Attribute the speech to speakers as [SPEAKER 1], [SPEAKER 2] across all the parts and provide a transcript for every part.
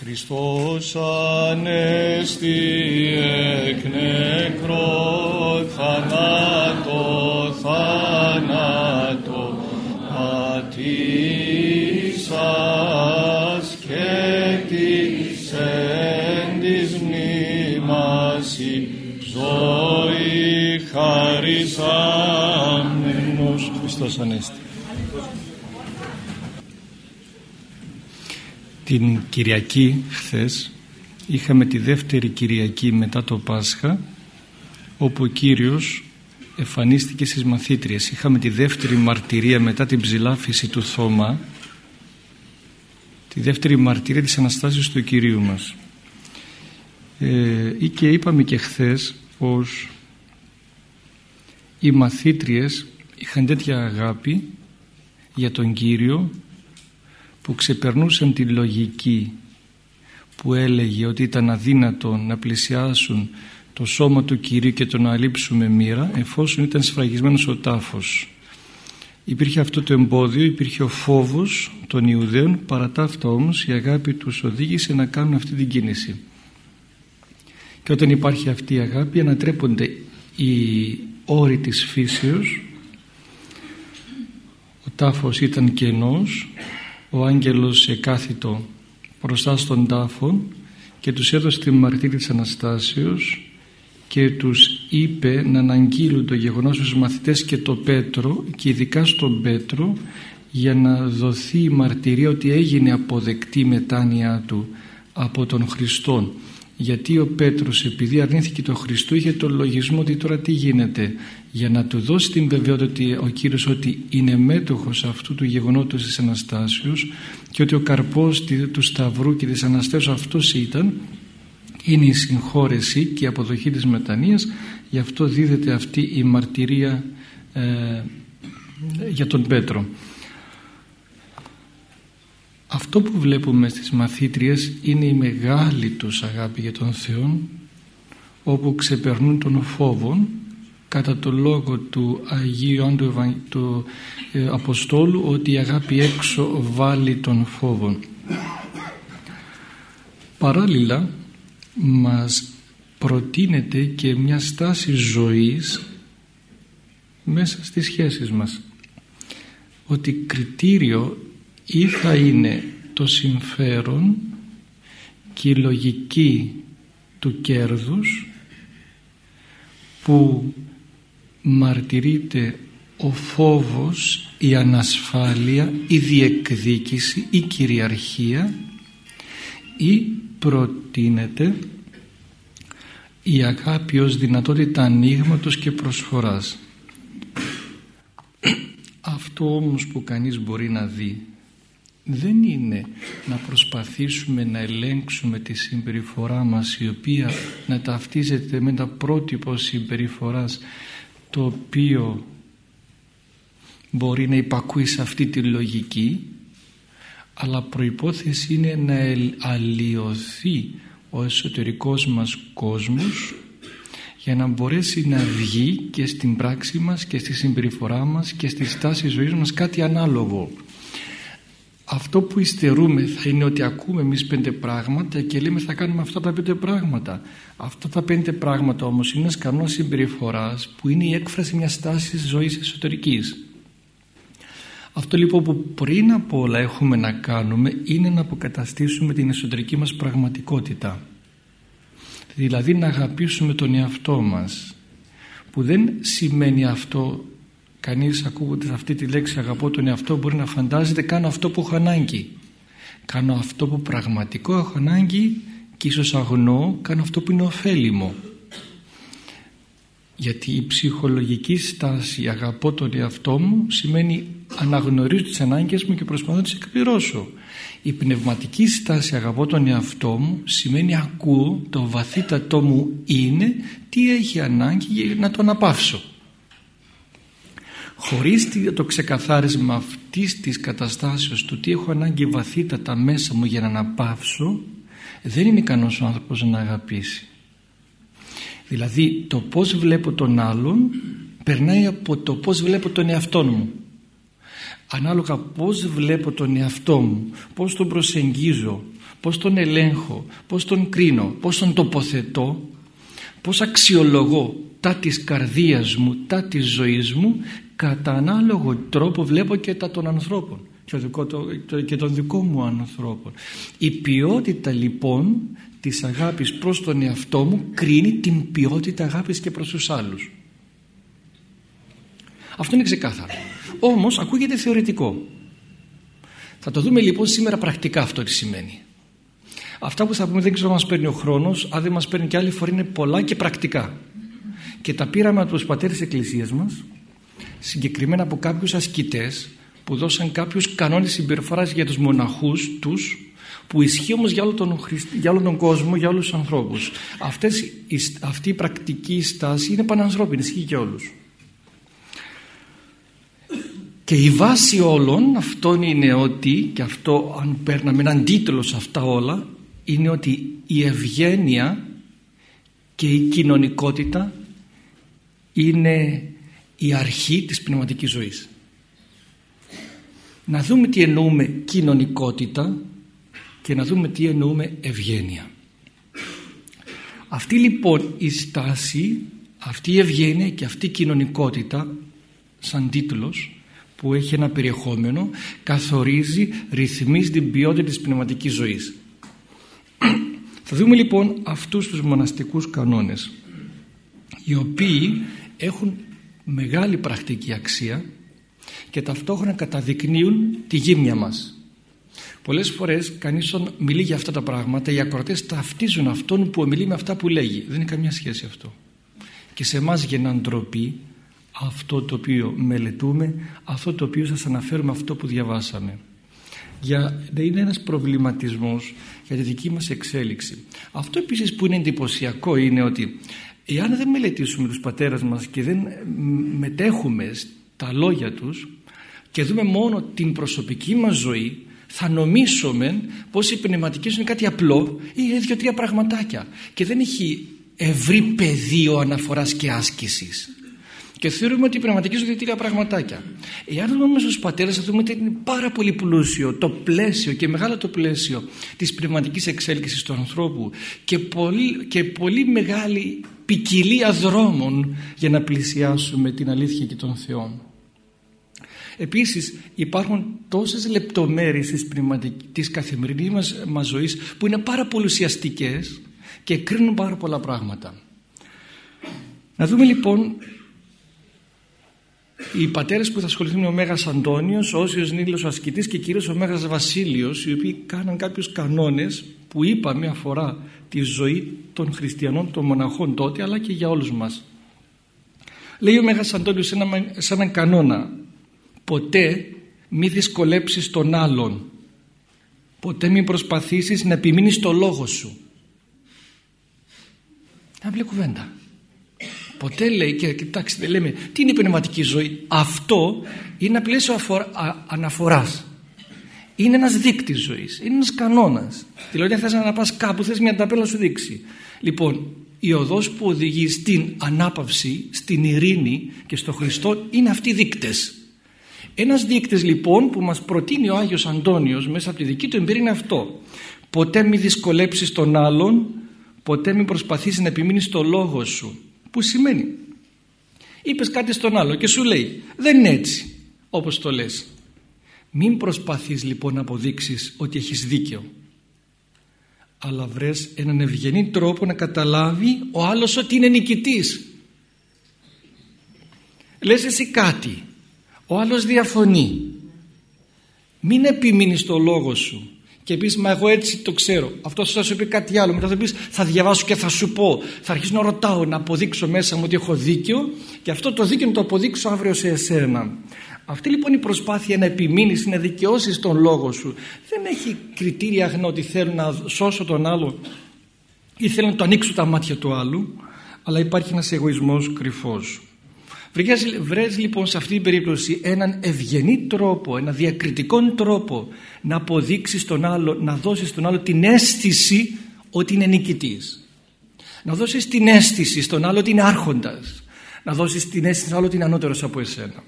[SPEAKER 1] Χριστός ανέστη εκ νεκρό θανάτο θάνατο πατήσας και της εν της μνήμαση ζωή χαρισάμενος. Χριστός ανέστη την Κυριακή χθες είχαμε τη δεύτερη Κυριακή μετά το Πάσχα όπου ο Κύριος εμφανίστηκε στις μαθήτριες. Είχαμε τη δεύτερη μαρτυρία μετά την ψηλάφιση του Θώμα τη δεύτερη μαρτυρία της Αναστάσεως του Κυρίου μας. Ε, και είπαμε και χθες πως οι μαθήτριες είχαν τέτοια αγάπη για τον Κύριο που ξεπερνούσαν τη λογική που έλεγε ότι ήταν αδύνατο να πλησιάσουν το σώμα του Κυρίου και το να αλείψουμε μοίρα εφόσον ήταν σφραγισμένος ο τάφος. Υπήρχε αυτό το εμπόδιο, υπήρχε ο φόβος των Ιουδαίων παρά τα αυτά όμως η αγάπη τους οδήγησε να κάνουν αυτή την κίνηση. Και όταν υπάρχει αυτή η αγάπη ανατρέπονται οι όροι της φύσεως ο τάφος ήταν κενός ο άγγελος εκάθιτο μπροστά στον τάφο και τους έδωσε τη μαρτύρη της Αναστάσεως και τους είπε να αναγγείλουν το γεγονός στους μαθητές και το Πέτρο και ειδικά στον Πέτρο για να δοθεί η μαρτυρία ότι έγινε αποδεκτή μετάνοια του από τον Χριστό γιατί ο Πέτρος επειδή αρνήθηκε τον Χριστό είχε τον λογισμό ότι τώρα τι γίνεται για να του δώσει την βεβαιότητα ότι ο Κύριος ότι είναι μέτοχος αυτού του γεγονότος της Αναστάσεως και ότι ο καρπός του Σταυρού και της Αναστάσεως αυτός ήταν είναι η συγχώρεση και η αποδοχή της μετανοίας. Γι' αυτό δίδεται αυτή η μαρτυρία ε, για τον Πέτρο αυτό που βλέπουμε στις μαθήτριες είναι η μεγάλη τους αγάπη για τον Θεό όπου ξεπερνούν τον φόβο κατά το λόγο του Αγίου του, του ε, Αποστόλου ότι η αγάπη έξω βάλει τον φόβο. Παράλληλα μας προτείνεται και μια στάση ζωής μέσα στις σχέσεις μας ότι κριτήριο ή θα είναι το συμφέρον και η λογική του κέρδους που μαρτυρείται ο φόβος, η ανασφάλεια, η διεκδίκηση, η κυριαρχία ή προτείνεται η αγάπη ως δυνατότητα ανοίγματος και προσφοράς. Αυτό όμως που κανείς μπορεί να δει δεν είναι να προσπαθήσουμε να ελέγξουμε τη συμπεριφορά μας η οποία να ταυτίζεται με τα πρότυπο συμπεριφοράς το οποίο μπορεί να υπακούει σε αυτή τη λογική αλλά προϋπόθεση είναι να αλλοιωθεί ο εσωτερικός μας κόσμος για να μπορέσει να βγει και στην πράξη μας και στη συμπεριφορά μας και στη στάση ζωής μας κάτι ανάλογο αυτό που υστερούμε θα είναι ότι ακούμε εμείς πέντε πράγματα και λέμε θα κάνουμε αυτά τα πέντε πράγματα. Αυτά τα πέντε πράγματα όμως είναι ένας κανόνας συμπεριφοράς που είναι η έκφραση μιας στάσης ζωής εσωτερικής. Αυτό λοιπόν που πριν από όλα έχουμε να κάνουμε είναι να αποκαταστήσουμε την εσωτερική μας πραγματικότητα. Δηλαδή να αγαπήσουμε τον εαυτό μας που δεν σημαίνει αυτό κανείς ακούγοντας αυτή τη λέξη αγαπώ τον εαυτό μπορεί να φαντάζεται κάνω αυτό που έχω ανάγκη κάνω αυτό που πραγματικό έχω ανάγκη και ίσως αγνώ κάνω αυτό που είναι ωφέλιμο γιατί η ψυχολογική στάση αγαπώ τον εαυτό μου σημαίνει αναγνωρίζω τις ανάγκες μου και προσπαθώ να τις εκπληρώσω η πνευματική στάση αγαπώ τον εαυτό μου σημαίνει ακούω το βαθύτατό μου είναι τι έχει ανάγκη για να το αναπαύσω χωρίς το ξεκαθάρισμα αυτής της καταστάσεως του τι έχω ανάγκη βαθύτατα μέσα μου για να αναπαύσω δεν είναι ικανός ο άνθρωπος να αγαπήσει. Δηλαδή το πως βλέπω τον άλλον περνάει από το πως βλέπω τον εαυτό μου. Ανάλογα πως βλέπω τον εαυτό μου πως τον προσεγγίζω πώς τον ελέγχω, πώς τον κρίνω, πώς τον τοποθετώ, πώς αξιολογώ τα της καρδίας μου, τα της ζωής μου κατά ανάλογο τρόπο βλέπω και τα των ανθρώπων και των δικών μου ανθρώπων. Η ποιότητα λοιπόν της αγάπης προς τον εαυτό μου κρίνει την ποιότητα αγάπης και προς τους άλλους. Αυτό είναι ξεκάθαρο. Όμως ακούγεται θεωρητικό. Θα το δούμε λοιπόν σήμερα πρακτικά αυτό τι σημαίνει. Αυτά που θα πούμε δεν ξέρω αν μας παίρνει ο χρόνος, αν δεν μας παίρνει και άλλη φορά είναι πολλά και πρακτικά. Και τα πήραμε από τους πατέρες της Εκκλησίας μας, συγκεκριμένα από κάποιους ασκητές που δώσαν κάποιους κανόνες συμπεριφοράς για τους μοναχούς τους που ισχύει όμως για όλο τον, για όλο τον κόσμο, για όλους τους ανθρώπους. Αυτές, αυτή η πρακτική στάση είναι πανανθρώπινη, ισχύει για όλους. Και η βάση όλων αυτών είναι ότι, και αυτό αν παίρναμε έναν τίτλο σε αυτά όλα, είναι ότι η ευγένεια και η κοινωνικότητα είναι η αρχή της πνευματικής ζωής. Να δούμε τι εννοούμε κοινωνικότητα και να δούμε τι εννοούμε ευγένεια. Αυτή λοιπόν η στάση, αυτή η ευγένεια και αυτή η κοινωνικότητα σαν τίτλος που έχει ένα περιεχόμενο καθορίζει, ρυθμίζει την ποιότητα της πνευματικής ζωής. Θα δούμε λοιπόν αυτούς τους μοναστικούς κανόνες οι οποίοι έχουν μεγάλη πρακτική αξία και ταυτόχρονα καταδεικνύουν τη γύμνια μας. Πολλές φορές κανείς μιλεί για αυτά τα πράγματα οι ακροτές ταυτίζουν αυτόν που ομιλεί με αυτά που λέγει. Δεν είναι καμία σχέση αυτό. Και σε εμάς γεννά ντροπή αυτό το οποίο μελετούμε, αυτό το οποίο σας αναφέρουμε, αυτό που διαβάσαμε. Για, είναι ένας προβληματισμός για τη δική μας εξέλιξη. Αυτό επίσης που είναι εντυπωσιακό είναι ότι εάν δεν μελετήσουμε τους πατέρας μας και δεν μετέχουμε στα λόγια τους και δούμε μόνο την προσωπική μας ζωή θα νομίσουμε πως η πνευματική ζωή είναι κάτι απλό ή είναι δύο-τρία πραγματάκια και δεν έχει ευρύ πεδίο αναφοράς και άσκησης. Και θεωρούμε ότι η πνευματική ζωή είναι τρία πραγματάκια. Εάν δούμε μέσα στου πατέρες, θα δούμε ότι είναι πάρα πολύ πλούσιο το πλαίσιο και μεγάλο το πλαίσιο της πνευματικής εξέλιξης του ανθρώπου και πολύ, και πολύ μεγάλη ποικιλία δρόμων για να πλησιάσουμε την αλήθεια και τον Θεό. Επίσης υπάρχουν τόσες λεπτομέρειες της, της καθημερινής μας, μας ζωής που είναι πάρα πολύ ουσιαστικέ και κρίνουν πάρα πολλά πράγματα. Να δούμε λοιπόν οι πατέρες που θα ασχοληθούν είναι ο Μέγας Αντώνιος, ο Όσιος Νίλος ο ασκητής και κυρίως ο Μέγας Βασίλειος οι οποίοι κάναν κάποιους κανόνες που είπαμε αφορά τη ζωή των χριστιανών, των μοναχών τότε αλλά και για όλους μας. Λέει ο Μέγας Αντώνιος σε έναν κανόνα ποτέ μη δυσκολέψεις τον άλλον ποτέ μην προσπαθήσεις να επιμείνεις το λόγο σου. Απλή κουβέντα. Ποτέ λέει και κοιτάξτε λέμε τι είναι η πνευματική ζωή. Αυτό είναι ένα πλαίσιο αναφοράς. Είναι ένας δείκτης ζωής. Είναι ένας κανόνας. Δηλαδή αν θες να πας κάπου θες μια ταπέλα σου δείξει. Λοιπόν η οδός που οδηγεί στην ανάπαυση, στην ειρήνη και στο Χριστό είναι αυτοί οι δείκτες. Ένας δείκτης λοιπόν που μας προτείνει ο Άγιος Αντώνιος μέσα από τη δική του εμπειρία είναι αυτό. Ποτέ μην δυσκολέψεις τον άλλον, ποτέ μην προσπαθήσεις να επιμείνεις στο λόγο σου που σημαίνει; Είπες κάτι στον άλλο και σου λέει δεν είναι έτσι όπως το λες μην προσπαθείς λοιπόν να αποδείξεις ότι έχεις δίκιο αλλά βρες έναν ευγενή τρόπο να καταλάβει ο άλλος ότι είναι νικητής λες εσύ κάτι ο άλλος διαφωνεί μην επιμείνεις το λόγο σου και πεις, Μα εγώ έτσι το ξέρω. Αυτό θα σου πει κάτι άλλο. Μετά θα πεις, Θα διαβάσω και θα σου πω. Θα αρχίσω να ρωτάω, να αποδείξω μέσα μου ότι έχω δίκιο και αυτό το δίκιο να το αποδείξω αύριο σε εσένα. Αυτή λοιπόν η προσπάθεια να επιμείνεις, να δικαιώσεις τον λόγο σου δεν έχει κριτήρια αγνό ότι θέλω να σώσω τον άλλο ή θέλω να το ανοίξω τα μάτια του άλλου, αλλά υπάρχει ένας εγωισμός κρυφός. Βρες λοιπόν σε αυτή την περίπτωση έναν ευγενή τρόπο, ένα διακριτικό τρόπο να αποδείξεις τον άλλο, να δώσεις τον άλλο την αίσθηση ότι είναι νικητής. Να δώσεις την αίσθηση στον άλλο ότι είναι άρχοντας. Να δώσεις την αίσθηση στον άλλο ότι είναι ανώτερος από εσένα.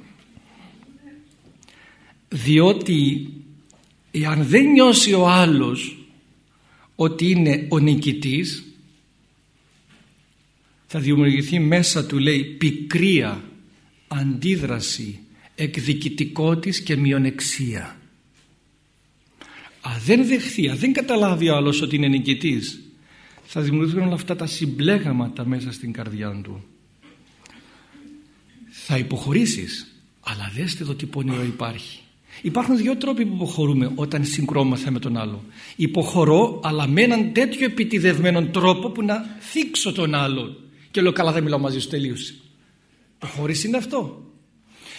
[SPEAKER 1] Διότι εάν δεν νιώσει ο άλλος ότι είναι ο νικητής θα δημιουργηθεί μέσα του λέει πικρία, αντίδραση, εκδικητικότης και μειονεξία. Αν δεν δεχθεί, αν δεν καταλάβει ο άλλος ότι είναι νικητής θα δημιουργηθούν όλα αυτά τα συμπλέγαματα μέσα στην καρδιά του. Θα υποχωρήσεις αλλά δέστε εδώ τι πονηρό υπάρχει. Υπάρχουν δύο τρόποι που υποχωρούμε όταν συγκρόμαθα με τον άλλο. Υποχωρώ αλλά με έναν τέτοιο επιτιδευμένο τρόπο που να θίξω τον άλλον. Και λέω καλά δεν μιλάω μαζί σου τελείωσε. Υποχώρηση είναι αυτό.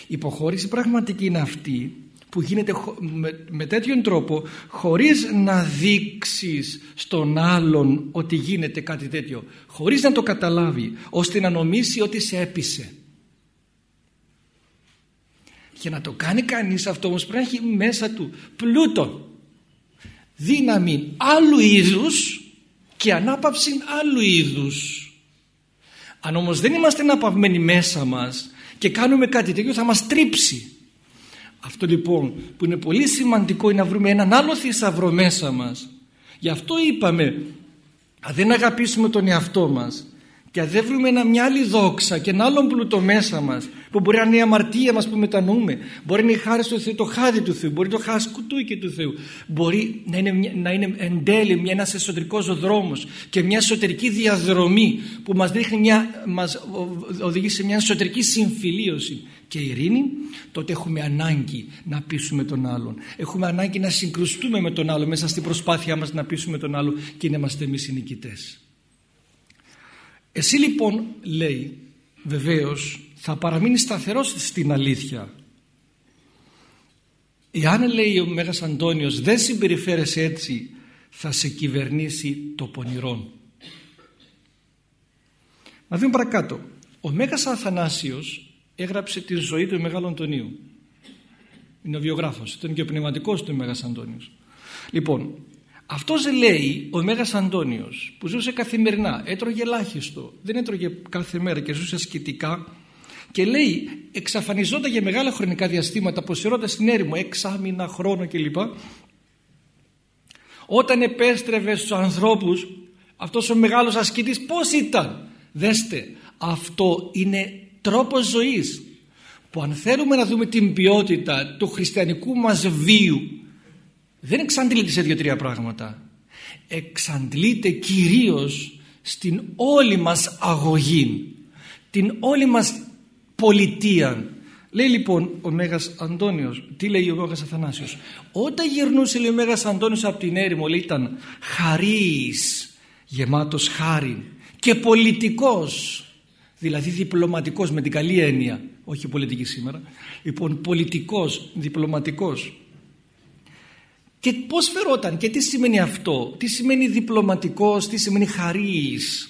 [SPEAKER 1] Υποχώρηση πραγματική είναι αυτή που γίνεται με, με τέτοιον τρόπο χωρίς να δείξεις στον άλλον ότι γίνεται κάτι τέτοιο χωρίς να το καταλάβει ώστε να νομίσει ότι σε έπεισε και να το κάνει κανείς αυτό όμως πρέπει να έχει μέσα του πλούτο δύναμη άλλου είδους και ανάπαυση άλλου είδους. Αν όμως δεν είμαστε αναπαυμένοι μέσα μας και κάνουμε κάτι τέτοιο θα μας τρίψει. Αυτό λοιπόν που είναι πολύ σημαντικό είναι να βρούμε έναν άλλο θησαυρό μέσα μας. Γι' αυτό είπαμε αν δεν αγαπήσουμε τον εαυτό μας και αν δεν βρούμε μια άλλη δόξα και ένα άλλο πλούτο μέσα μας που μπορεί να είναι η αμαρτία μας που μετανοούμε μπορεί να είναι η χάρη του Θεού, το χάδι του Θεού μπορεί το χασκουτούκι του Θεού μπορεί να είναι, να είναι εν τέλει μια, ένας εσωτερικός δρόμος και μια εσωτερική διαδρομή που μας, δείχνει μια, μας οδηγεί σε μια εσωτερική συμφιλίωση. Και ειρήνη τότε έχουμε ανάγκη να πείσουμε τον άλλον. Έχουμε ανάγκη να συγκρουστούμε με τον άλλο μέσα στην προσπάθειά μας να πείσουμε τον άλλο και να είμαστε εμείς οι νικητές εσύ λοιπόν λέει βεβαίως θα παραμείνεις σταθερός στην αλήθεια. Εάν λέει ο Μέγας Αντώνιος δεν συμπεριφέρεσαι έτσι θα σε κυβερνήσει το πονηρόν. Να δούμε παρακάτω. Ο Μέγας Αθανάσιος έγραψε τη ζωή του Μεγάλου Αντωνίου. Είναι ο βιογράφος, ήταν και ο πνευματικός του Μέγας Αντώνιος. Λοιπόν, αυτός λέει ο Μέγας Αντώνιος που ζούσε καθημερινά, έτρωγε ελάχιστο, δεν έτρωγε κάθε μέρα και ζούσε ασκητικά και λέει εξαφανιζόταν για μεγάλα χρονικά διαστήματα προσφερόντας στην έρημο εξάμηνα χρόνο κλπ. Όταν επέστρεβε στους ανθρώπους αυτός ο μεγάλος ασκητής πως ήταν; Δέστε αυτό είναι τρόπος ζωής που αν θέλουμε να δούμε την ποιότητα του χριστιανικού μας βίου δεν εξαντλείται σε δύο-τρία πράγματα εξαντλείται κυρίως στην όλη μας αγωγή την όλη μας πολιτεία. Λέει λοιπόν ο Μέγας Αντώνιος, τι λέει ο Μέγας Αθανάσιος; Όταν γυρνούσε λέει ο Μέγας Αντώνιος από την έρημο λέει ήταν χαρίς, γεμάτος χάρη και πολιτικός, δηλαδή διπλωματικός με την καλή έννοια, όχι πολιτική σήμερα, λοιπόν πολιτικός, διπλωματικός. Και πώς φερόταν και τι σημαίνει αυτό, τι σημαίνει διπλωματικός, τι σημαίνει χαρίς.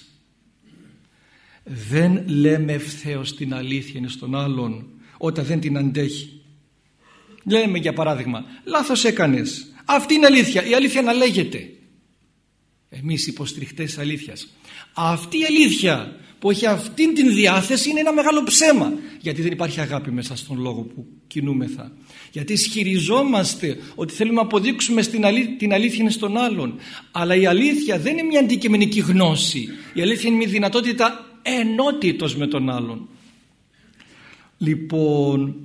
[SPEAKER 1] Δεν λέμε ευθέως την αλήθεια στον άλλον όταν δεν την αντέχει. Λέμε για παράδειγμα λάθος έκανες. Αυτή είναι αλήθεια η αλήθεια να λέγεται. Εμείς υποστριχτές αλήθειας. Αυτή η αλήθεια που έχει αυτήν την διάθεση είναι ένα μεγάλο ψέμα γιατί δεν υπάρχει αγάπη μέσα στον λόγο που κινούμεθα γιατί ισχυριζόμαστε ότι θέλουμε να αποδείξουμε στην την αλήθεια στον άλλον αλλά η αλήθεια δεν είναι μια αντικειμενική γνώση η αλήθεια είναι μια δυνατότητα ενότητος με τον άλλον. Λοιπόν,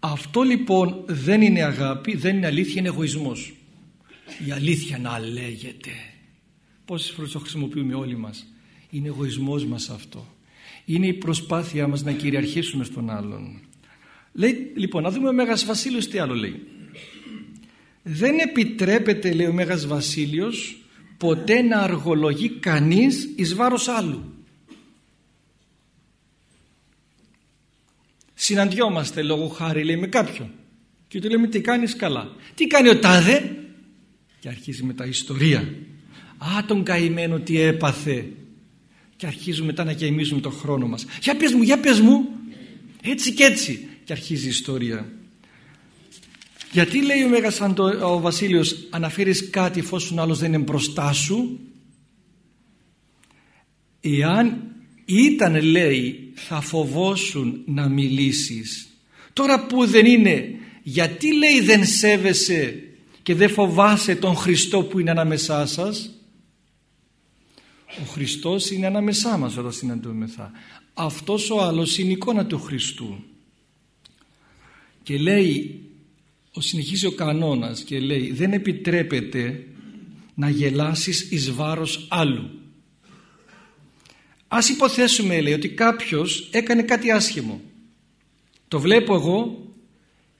[SPEAKER 1] αυτό λοιπόν δεν είναι αγάπη, δεν είναι αλήθεια, είναι εγωισμός. Η αλήθεια να λέγεται. Πόσες φορές το χρησιμοποιούμε όλοι μας. Είναι εγωισμός μας αυτό. Είναι η προσπάθειά μας να κυριαρχήσουμε στον άλλον. Λέει, λοιπόν, να δούμε ο Μέγας Βασίλειος τι άλλο λέει. Δεν επιτρέπεται, λέει ο Μέγας Βασίλειος, ποτέ να αργολογεί κανείς εις βάρος άλλου. Συναντιόμαστε λόγω χάρη λέει με κάποιον και του λέμε τι κάνεις καλά; Τι κάνει ο τάδε; Και αρχίζει μετά η ιστορία. Α τον καημένο τι έπαθε και αρχίζουμε μετά να γεμίζουμε τον χρόνο μας. Για πες μου, για πες μου. Έτσι και έτσι και αρχίζει η ιστορία. Γιατί λέει ο Μέγας ο Βασίλειος αναφέρεις κάτι εφόσον άλλος δεν είναι μπροστά σου; Εάν ήταν λέει θα φοβόσουν να μιλήσεις τώρα που δεν είναι γιατί λέει δεν σέβεσαι και δεν φοβάσαι τον Χριστό που είναι ανάμεσά σας; Ο Χριστός είναι ανάμεσά μας όταν συναντούμεθα. Αυτός ο άλλος είναι η εικόνα του Χριστού. Και λέει ο συνεχίζει ο κανόνας και λέει δεν επιτρέπεται να γελάσεις εις βάρος άλλου. Ας υποθέσουμε λέει ότι κάποιος έκανε κάτι άσχημο. Το βλέπω εγώ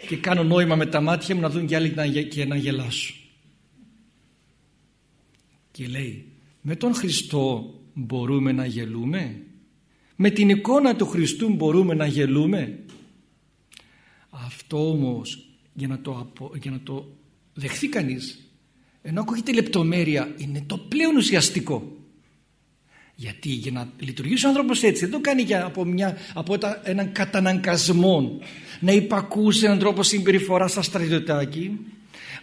[SPEAKER 1] και κάνω νόημα με τα μάτια μου να δουν και άλλοι και να γελάσω και λέει με τον Χριστό μπορούμε να γελούμε; Με την εικόνα του Χριστού μπορούμε να γελούμε; Αυτό όμως για να το, για να το δεχθεί κανείς ενώ ακούγεται λεπτομέρεια είναι το πλέον ουσιαστικό. Γιατί για να λειτουργήσει ο άνθρωπος έτσι δεν το κάνει για, από, μια, από έναν καταναγκασμό να υπακούσει έναν τρόπο συμπεριφοράς στα στρατιωτάκι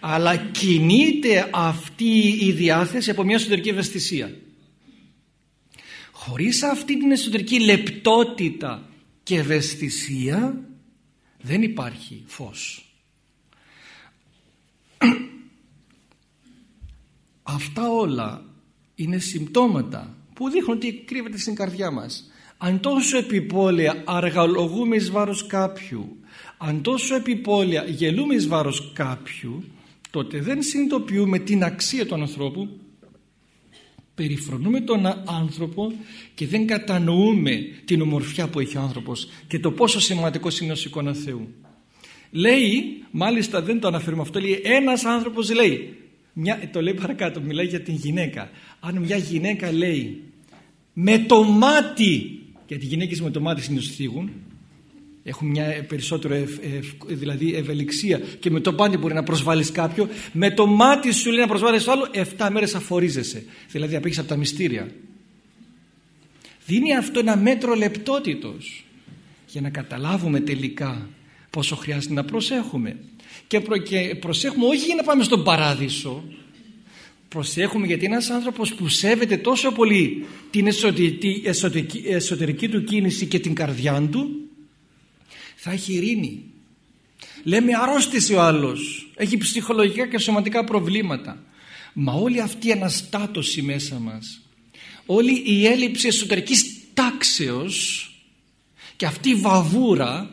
[SPEAKER 1] αλλά κινείται αυτή η διάθεση από μια εσωτερική ευαισθησία. Χωρίς αυτή την εσωτερική λεπτότητα και ευαισθησία δεν υπάρχει φως. Αυτά όλα είναι συμπτώματα που δείχνουν ότι κρύβεται στην καρδιά μας. Αν τόσο επιπόλαια αργαλογούμε εις βάρος κάποιου, αν τόσο επιπόλαια γελούμε εις βάρος κάποιου, τότε δεν συνειδητοποιούμε την αξία του ανθρώπου, περιφρονούμε τον άνθρωπο και δεν κατανοούμε την ομορφιά που έχει ο άνθρωπος και το πόσο σημαντικός είναι ως εικόνα Θεού. Λέει, μάλιστα δεν το αναφέρουμε αυτό, λέει ένας άνθρωπος λέει, μια, το λέει παρακάτω, μιλάει για την γυναίκα. Αν μια γυναίκα λέει με το μάτι, γιατί οι γυναίκες με το μάτι συνήθως θίγουν, έχουν μια περισσότερο δηλαδή ευελιξία και με το μάτι μπορεί να προσβάλλεις κάποιο, με το μάτι σου λέει να προσβάλλεις άλλο, 7 μέρες αφορίζεσαι. Δηλαδή απέχεις από τα μυστήρια. Δίνει αυτό ένα μέτρο λεπτότητος για να καταλάβουμε τελικά πόσο χρειάζεται να προσέχουμε. Και, προσέχουμε όχι για να πάμε στον παράδεισο, προσέχουμε γιατί ένας άνθρωπος που σέβεται τόσο πολύ την εσωτερική, εσωτερική, εσωτερική του κίνηση και την καρδιά του θα έχει ειρήνη. Λέμε αρρώστησε ο άλλος, έχει ψυχολογικά και σωματικά προβλήματα. Μα όλη αυτή η αναστάτωση μέσα μας, όλη η έλλειψη εσωτερικής τάξεως και αυτή η βαβούρα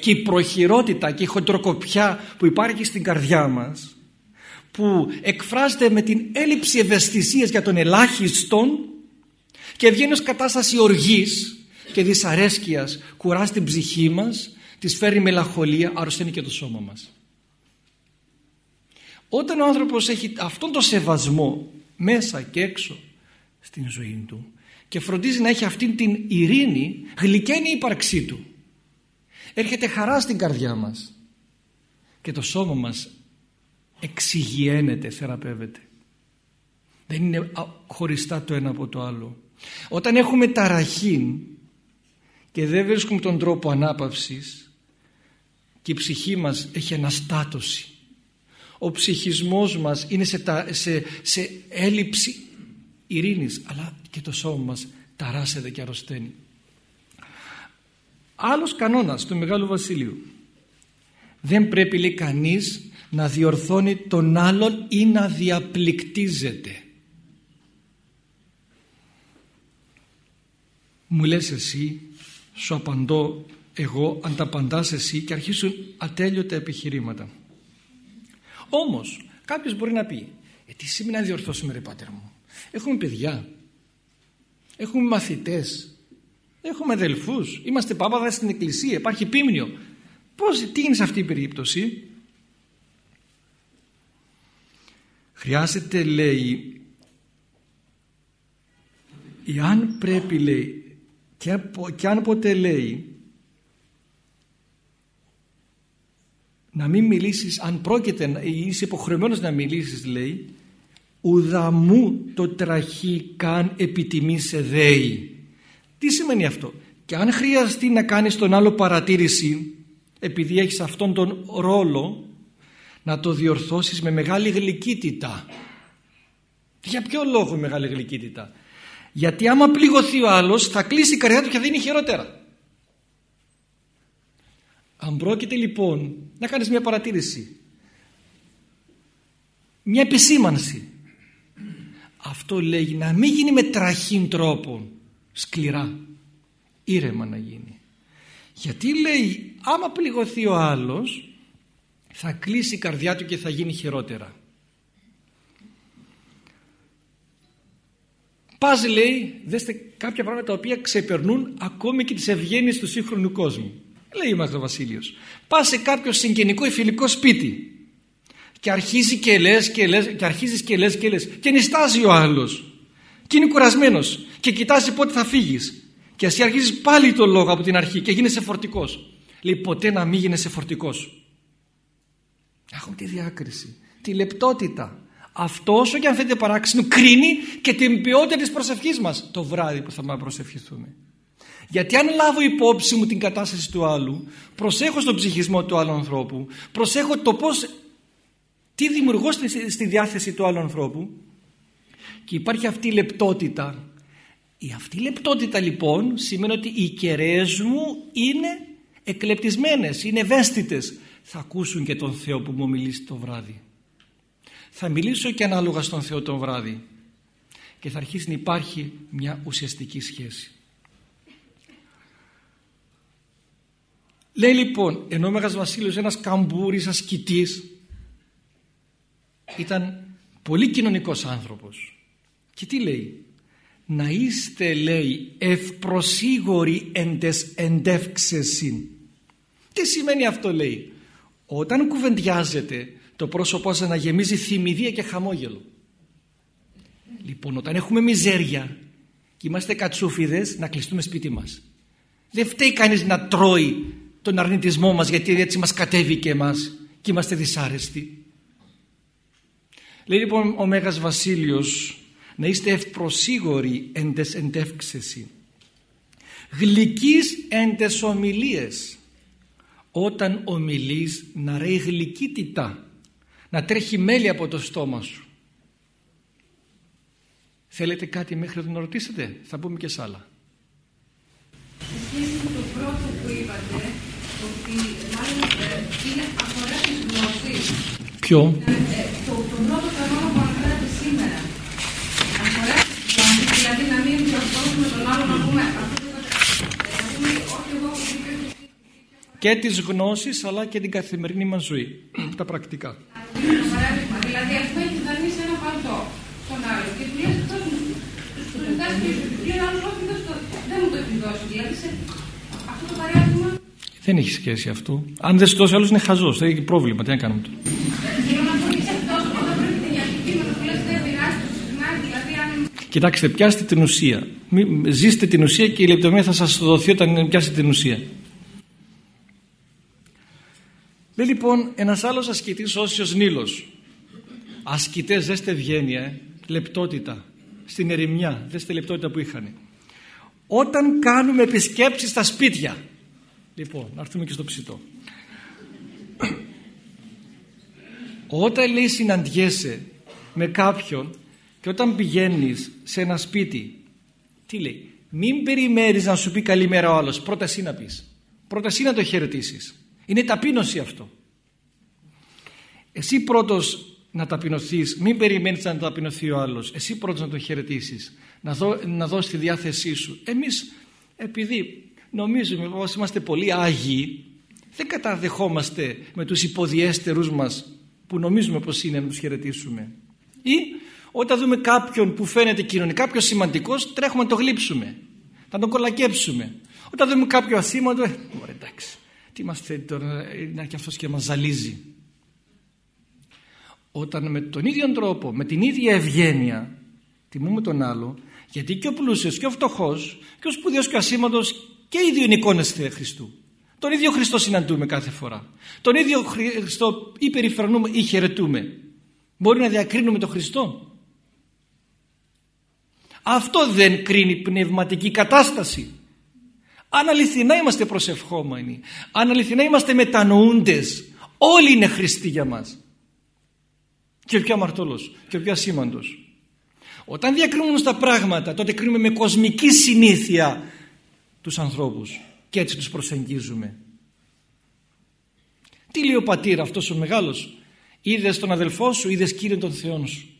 [SPEAKER 1] και η προχειρότητα και η χοντροκοπιά που υπάρχει στην καρδιά μας που εκφράζεται με την έλλειψη ευαισθησίας για τον ελάχιστον και βγαίνει ως κατάσταση οργής και δυσαρέσκειας κουράζει την ψυχή μας της φέρει μελαγχολία αρρωσταίνει και το σώμα μας όταν ο άνθρωπος έχει αυτόν τον σεβασμό μέσα και έξω στην ζωή του και φροντίζει να έχει αυτήν την ειρήνη γλυκαίνει η ύπαρξή του έρχεται χαρά στην καρδιά μας και το σώμα μας εξηγιένεται, θεραπεύεται. Δεν είναι χωριστά το ένα από το άλλο. Όταν έχουμε ταραχή και δεν βρίσκουμε τον τρόπο ανάπαυσης και η ψυχή μας έχει αναστάτωση. Ο ψυχισμός μας είναι σε, σε, σε έλλειψη ειρήνης αλλά και το σώμα μας ταράσσεται και αρρωσταίνει. Άλλος κανόνας του Μεγάλου Βασιλείου. Δεν πρέπει λέει κανείς να διορθώνει τον άλλον ή να διαπληκτίζεται. Μου λες εσύ, σου απαντώ εγώ, ανταπαντάς εσύ και αρχίσουν ατέλειωτα επιχειρήματα. Όμως, κάποιος μπορεί να πει, ε, τι σημαίνει να διορθώσουμε ρε πάτερ μου; Έχουμε παιδιά, έχουμε μαθητές, έχουμε αδελφούς, είμαστε πάπαδα στην εκκλησία, υπάρχει πίμνιο. Πώς, τι είναι σε αυτή η περίπτωση; Χρειάζεται λέει εάν πρέπει λέει και, και αν ποτέ λέει να μην μιλήσεις αν πρόκειται είσαι υποχρεωμένος να μιλήσεις λέει ουδαμού το τραχή καν επιτιμή σε δέη τι σημαίνει αυτό; Και αν χρειαστεί να κάνεις τον άλλο παρατήρηση επειδή έχεις αυτόν τον ρόλο να το διορθώσεις με μεγάλη γλυκύτητα. Για ποιο λόγο μεγάλη γλυκύτητα; Γιατί άμα πληγωθεί ο άλλος θα κλείσει η καρδιά του και θα δίνει χειρότερα. Αν πρόκειται λοιπόν να κάνεις μια παρατήρηση. Μια επισήμανση. Αυτό λέγει να μην γίνει με τραχήν τρόπο σκληρά. Ήρεμα να γίνει. Γιατί λέει άμα πληγωθεί ο άλλος θα κλείσει η καρδιά του και θα γίνει χειρότερα. Πας λέει, δέστε κάποια πράγματα τα οποία ξεπερνούν ακόμη και τις ευγένειες του σύγχρονου κόσμου. Λέει ο Βασίλειος. Πας σε κάποιο συγγενικό ή φιλικό σπίτι και αρχίζει και λες και λες και αρχίζεις και λες και λες και νιστάζει ο άλλος και είναι κουρασμένος και κοιτάζει πότε θα φύγεις και εσύ αρχίζεις πάλι το λόγο από την αρχή και γίνεσαι φορτικός. Λέει ποτέ να μην γίνεσαι φορτικός. Έχουμε τη διάκριση, τη λεπτότητα, αυτό όσο και αν θέλετε παράξενο κρίνει και την ποιότητα της προσευχής μας το βράδυ που θα προσευχηθούμε. Γιατί αν λάβω υπόψη μου την κατάσταση του άλλου, προσέχω στον ψυχισμό του άλλου ανθρώπου, προσέχω το πώς, τι δημιουργώ στη, στη διάθεση του άλλου ανθρώπου και υπάρχει αυτή η λεπτότητα. Η αυτή η λεπτότητα λοιπόν σημαίνει ότι οι κεραίες μου είναι εκλεπτισμένες, είναι ευαίσθητες. Θα ακούσουν και τον Θεό που μου μιλήσει το βράδυ θα μιλήσω και ανάλογα στον Θεό τον βράδυ και θα αρχίσει να υπάρχει μια ουσιαστική σχέση. Λέει λοιπόν, ενώ ο Μέγας Βασίλειος ένας καμπούρης ασκητής ήταν πολύ κοινωνικός άνθρωπος. Και τι λέει, να είστε λέει ευπροσίγοροι εν τες εντεύξεσιν. Τι σημαίνει αυτό λέει, όταν κουβεντιάζετε το πρόσωπό σας να γεμίζει θυμηδία και χαμόγελο. Λοιπόν, όταν έχουμε μιζέρια και είμαστε κατσούφιδες, να κλειστούμε σπίτι μας. Δεν φταίει κανείς να τρώει τον αρνητισμό μας γιατί έτσι μας κατέβηκε εμάς και είμαστε δυσάρεστοι. Λέει λοιπόν ο Μέγας Βασίλειος να είστε ευπροσίγοροι εν τες εντεύξεση. Γλυκείς εν τες ομιλίες. Όταν ομιλείς να ρέει γλυκύτητα να τρέχει μέλι από το στόμα σου. Θέλετε κάτι μέχρι εδώ να ρωτήσετε, θα πούμε και σ' άλλα.
[SPEAKER 2] Σχέση με το πρώτο που είπατε, ότι μάλλον ε, είναι αφορά τις γνώσεις.
[SPEAKER 1] Ποιο;
[SPEAKER 2] Ε, το, το πρώτο κανόνα που αναφέρατε σήμερα. Αφορά τις γνώσεις, δηλαδή να μην διορθώσουμε τον άλλο να πούμε αυτό το όχι εγώ
[SPEAKER 1] και τις γνώσεις αλλά και την καθημερινή μας ζωή, τα πρακτικά.
[SPEAKER 2] Παράδειγμα, δηλαδή αυτό έχει δανείσει ένα παλτό στον άλλο και του λες αυτό του ζητάς και του λέει άλλος όχι δεν μου το έχει δώσει. Δηλαδή σε αυτό το παράδειγμα
[SPEAKER 1] δεν έχει σχέση αυτό. Αν δεν σου δώσει άλλος, είναι χαζός. Δεν έχει πρόβλημα. Τι να κάνουμε τώρα. Κοιτάξτε, πιάστε την ουσία. Ζήστε την ουσία και η λεπτομέρεια θα σας δοθεί όταν πιάσετε την ουσία. Λέει λοιπόν ένας άλλος ασκητής όσιος Νίλος. Ασκητές δέστε ευγένεια, ε, λεπτότητα. Στην ερημιά, δέστε λεπτότητα που είχαν. Όταν κάνουμε επισκέψεις στα σπίτια. Λοιπόν, να έρθουμε και στο ψητό. Όταν λέει συναντιέσαι με κάποιον και όταν πηγαίνεις σε ένα σπίτι, τι λέει, μην περιμένεις να σου πει καλημέρα ο άλλος, πρώτα εσύ να πεις. Πρώτα εσύ να το χαιρετήσεις. Είναι ταπείνωση αυτό. Εσύ πρώτος να ταπεινωθείς, μην περιμένεις να ταπεινωθεί ο άλλος. Εσύ πρώτος να τον χαιρετήσεις, να, δω, να δώσεις τη διάθεσή σου. Εμείς επειδή νομίζουμε ότι είμαστε πολύ άγιοι, δεν καταδεχόμαστε με τους υποδιέστερους μας που νομίζουμε πως είναι να τους χαιρετήσουμε. Ή όταν δούμε κάποιον που φαίνεται κοινωνικά πιο σημαντικός, τρέχουμε να το γλύψουμε, να τον κολακέψουμε. Όταν δούμε κάποιο ασήμαντο, ε, εντάξει, τι μας θέλει τώρα, είναι και αυτός και μας ζαλίζει. Όταν με τον ίδιο τρόπο, με την ίδια ευγένεια τιμούμε τον άλλο, γιατί και ο πλούσιος και ο φτωχός και ο σπουδαίος και ο ασήμαντος και οι δύο είναι εικόνες Χριστού. Τον ίδιο Χριστό συναντούμε κάθε φορά. Τον ίδιο Χριστό ή περιφρονούμε ή χαιρετούμε. Μπορεί να διακρίνουμε τον Χριστό. Αυτό δεν κρίνει πνευματική κατάσταση. Αν αληθινά είμαστε προσευχόμενοι, αν αληθινά είμαστε μετανοούντες, όλοι είναι Χριστοί για μας. Και ο πιο αμαρτωλός και ο πιο ασήμαντος. Όταν διακρίνουμε στα πράγματα, τότε κρίνουμε με κοσμική συνήθεια τους ανθρώπους και έτσι τους προσεγγίζουμε. Τι λέει ο πατήρ αυτός ο μεγάλος; είδες τον αδελφό σου είδες Κύριον τον Θεό σου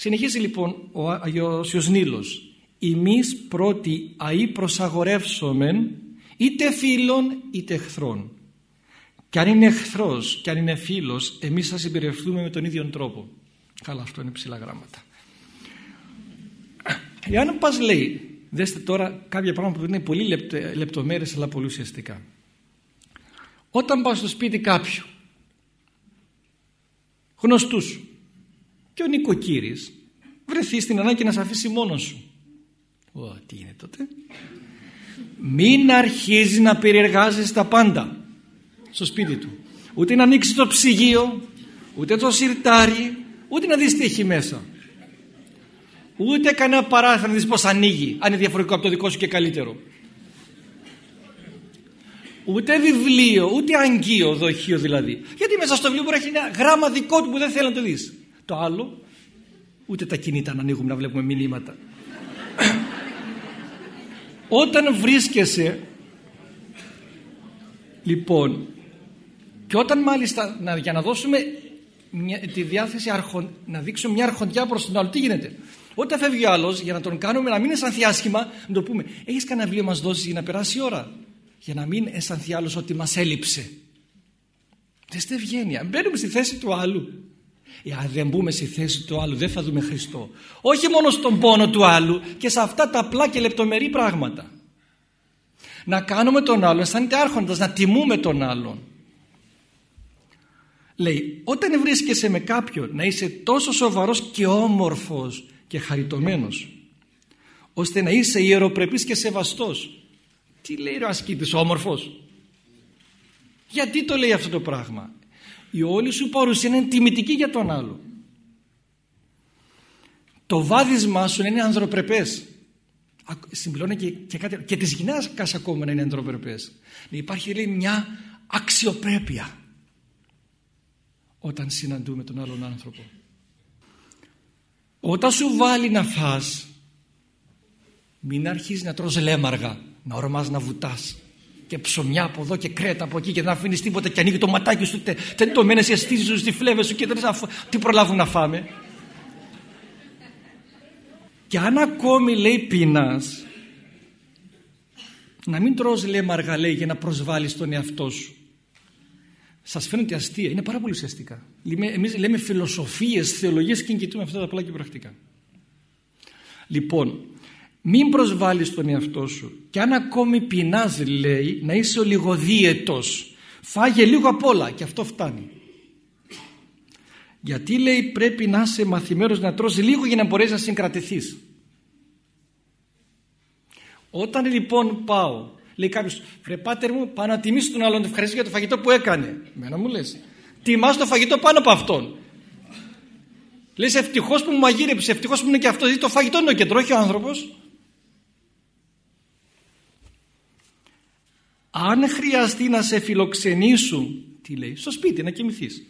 [SPEAKER 1] συνεχίζει λοιπόν ο Άγιος Νίλος «Εμείς πρώτοι αεί προσαγορεύσομεν είτε φίλων είτε εχθρών και αν είναι εχθρός και αν είναι φίλος εμείς θα συμπεριφθούμε με τον ίδιο τρόπο καλά αυτό είναι ψηλά γράμματα εάν πας λέει δέστε τώρα κάποια πράγματα που είναι πολύ λεπτομέρειες αλλά πολύ ουσιαστικά. Όταν πας στο σπίτι κάποιου γνωστούς σου και ο νοικοκύρης βρεθείς στην ανάγκη να σε αφήσει μόνος σου. Ω, τι είναι τότε. Μην αρχίζεις να περιεργάζεσαι τα πάντα στο σπίτι του. Ούτε να ανοίξεις το ψυγείο ούτε το σιρτάρι ούτε να δεις τι έχει μέσα ούτε κανένα παράθυρο να δεις πως ανοίγει αν είναι διαφορετικό από το δικό σου και καλύτερο. Ούτε βιβλίο ούτε αγγείο δοχείο δηλαδή. Γιατί μέσα στο βιβλίο μπορεί να έχει ένα γράμμα δικό του που δεν θέλει να το δεις. Το άλλο ούτε τα κινητά να ανοίγουμε να βλέπουμε μηνύματα. Όταν βρίσκεσαι λοιπόν και όταν μάλιστα να, για να δώσουμε μια, τη διάθεση αρχον, να δείξουμε μια αρχοντιά προς τον άλλο τι γίνεται; Όταν φεύγει ο άλλος για να τον κάνουμε να μην αισθανθεί άσχημα να το πούμε έχεις κανένα βιβλίο μας δώσει για να περάσει η ώρα; Για να μην αισθανθεί άλλος ότι μας έλειψε δεν ευγένεια μπαίνουμε στη θέση του άλλου Εάν δεν μπούμε στη θέση του άλλου δεν θα δούμε Χριστό. Όχι μόνο στον πόνο του άλλου και σε αυτά τα απλά και λεπτομερή πράγματα. Να κάνουμε τον άλλον σαν άρχοντας, να τιμούμε τον άλλον. Λέει, όταν βρίσκεσαι με κάποιον να είσαι τόσο σοβαρός και όμορφος και χαριτωμένος, ώστε να είσαι ιεροπρεπής και σεβαστός. Τι λέει ο ασκήτης, όμορφος; Γιατί το λέει αυτό το πράγμα; Η όλη σου παρουσία είναι τιμητική για τον άλλο το βάδισμά σου είναι ανδροπρεπές συμπληρώνει και, και, κάτι, και της γυναίκας ακόμα να είναι ανδροπρεπές υπάρχει λέει μια αξιοπρέπεια όταν συναντούμε τον άλλον άνθρωπο όταν σου βάλει να φας μην αρχίζεις να τρως λέμαργα να ορμάς να βουτάς. Και ψωμιά από εδώ και κρέτα από εκεί και δεν αφήνεις τίποτα και ανοίγει το ματάκι σου δεν το μένεις αισθήσεις σου στη φλέβες σου και δεν αφ... τι προλάβουν να φάμε. Και αν ακόμη λέει πείνας να μην τρως λέει μαργαλέ για να προσβάλλεις τον εαυτό σου σας φαίνεται αστεία είναι πάρα πολύ ουσιαστικά. Εμείς λέμε φιλοσοφίες, θεολογίες και κοιτούμε αυτά τα απλά και πρακτικά. Λοιπόν μην προσβάλλεις τον εαυτό σου και αν ακόμη πεινάς λέει να είσαι ο λιγοδίαιτος φάγε λίγο απ' όλα και αυτό φτάνει. Γιατί λέει πρέπει να είσαι μαθημένος να τρως λίγο για να μπορέσεις να συγκρατηθείς. Όταν λοιπόν πάω λέει κάποιος βρε πάτερ μου πάω να τιμήσω τον άλλον ευχαριστώ για το φαγητό που έκανε μένα μου λες τιμάς το φαγητό πάνω από αυτόν Λες ευτυχώς που μου μαγείρεψε, ευτυχώς που είναι και αυτός. Δηλαδή το φαγητό είναι ο κεντρός, όχι ο άνθρωπος. αν χρειαστεί να σε φιλοξενήσουν τι λέει, στο σπίτι να κοιμηθείς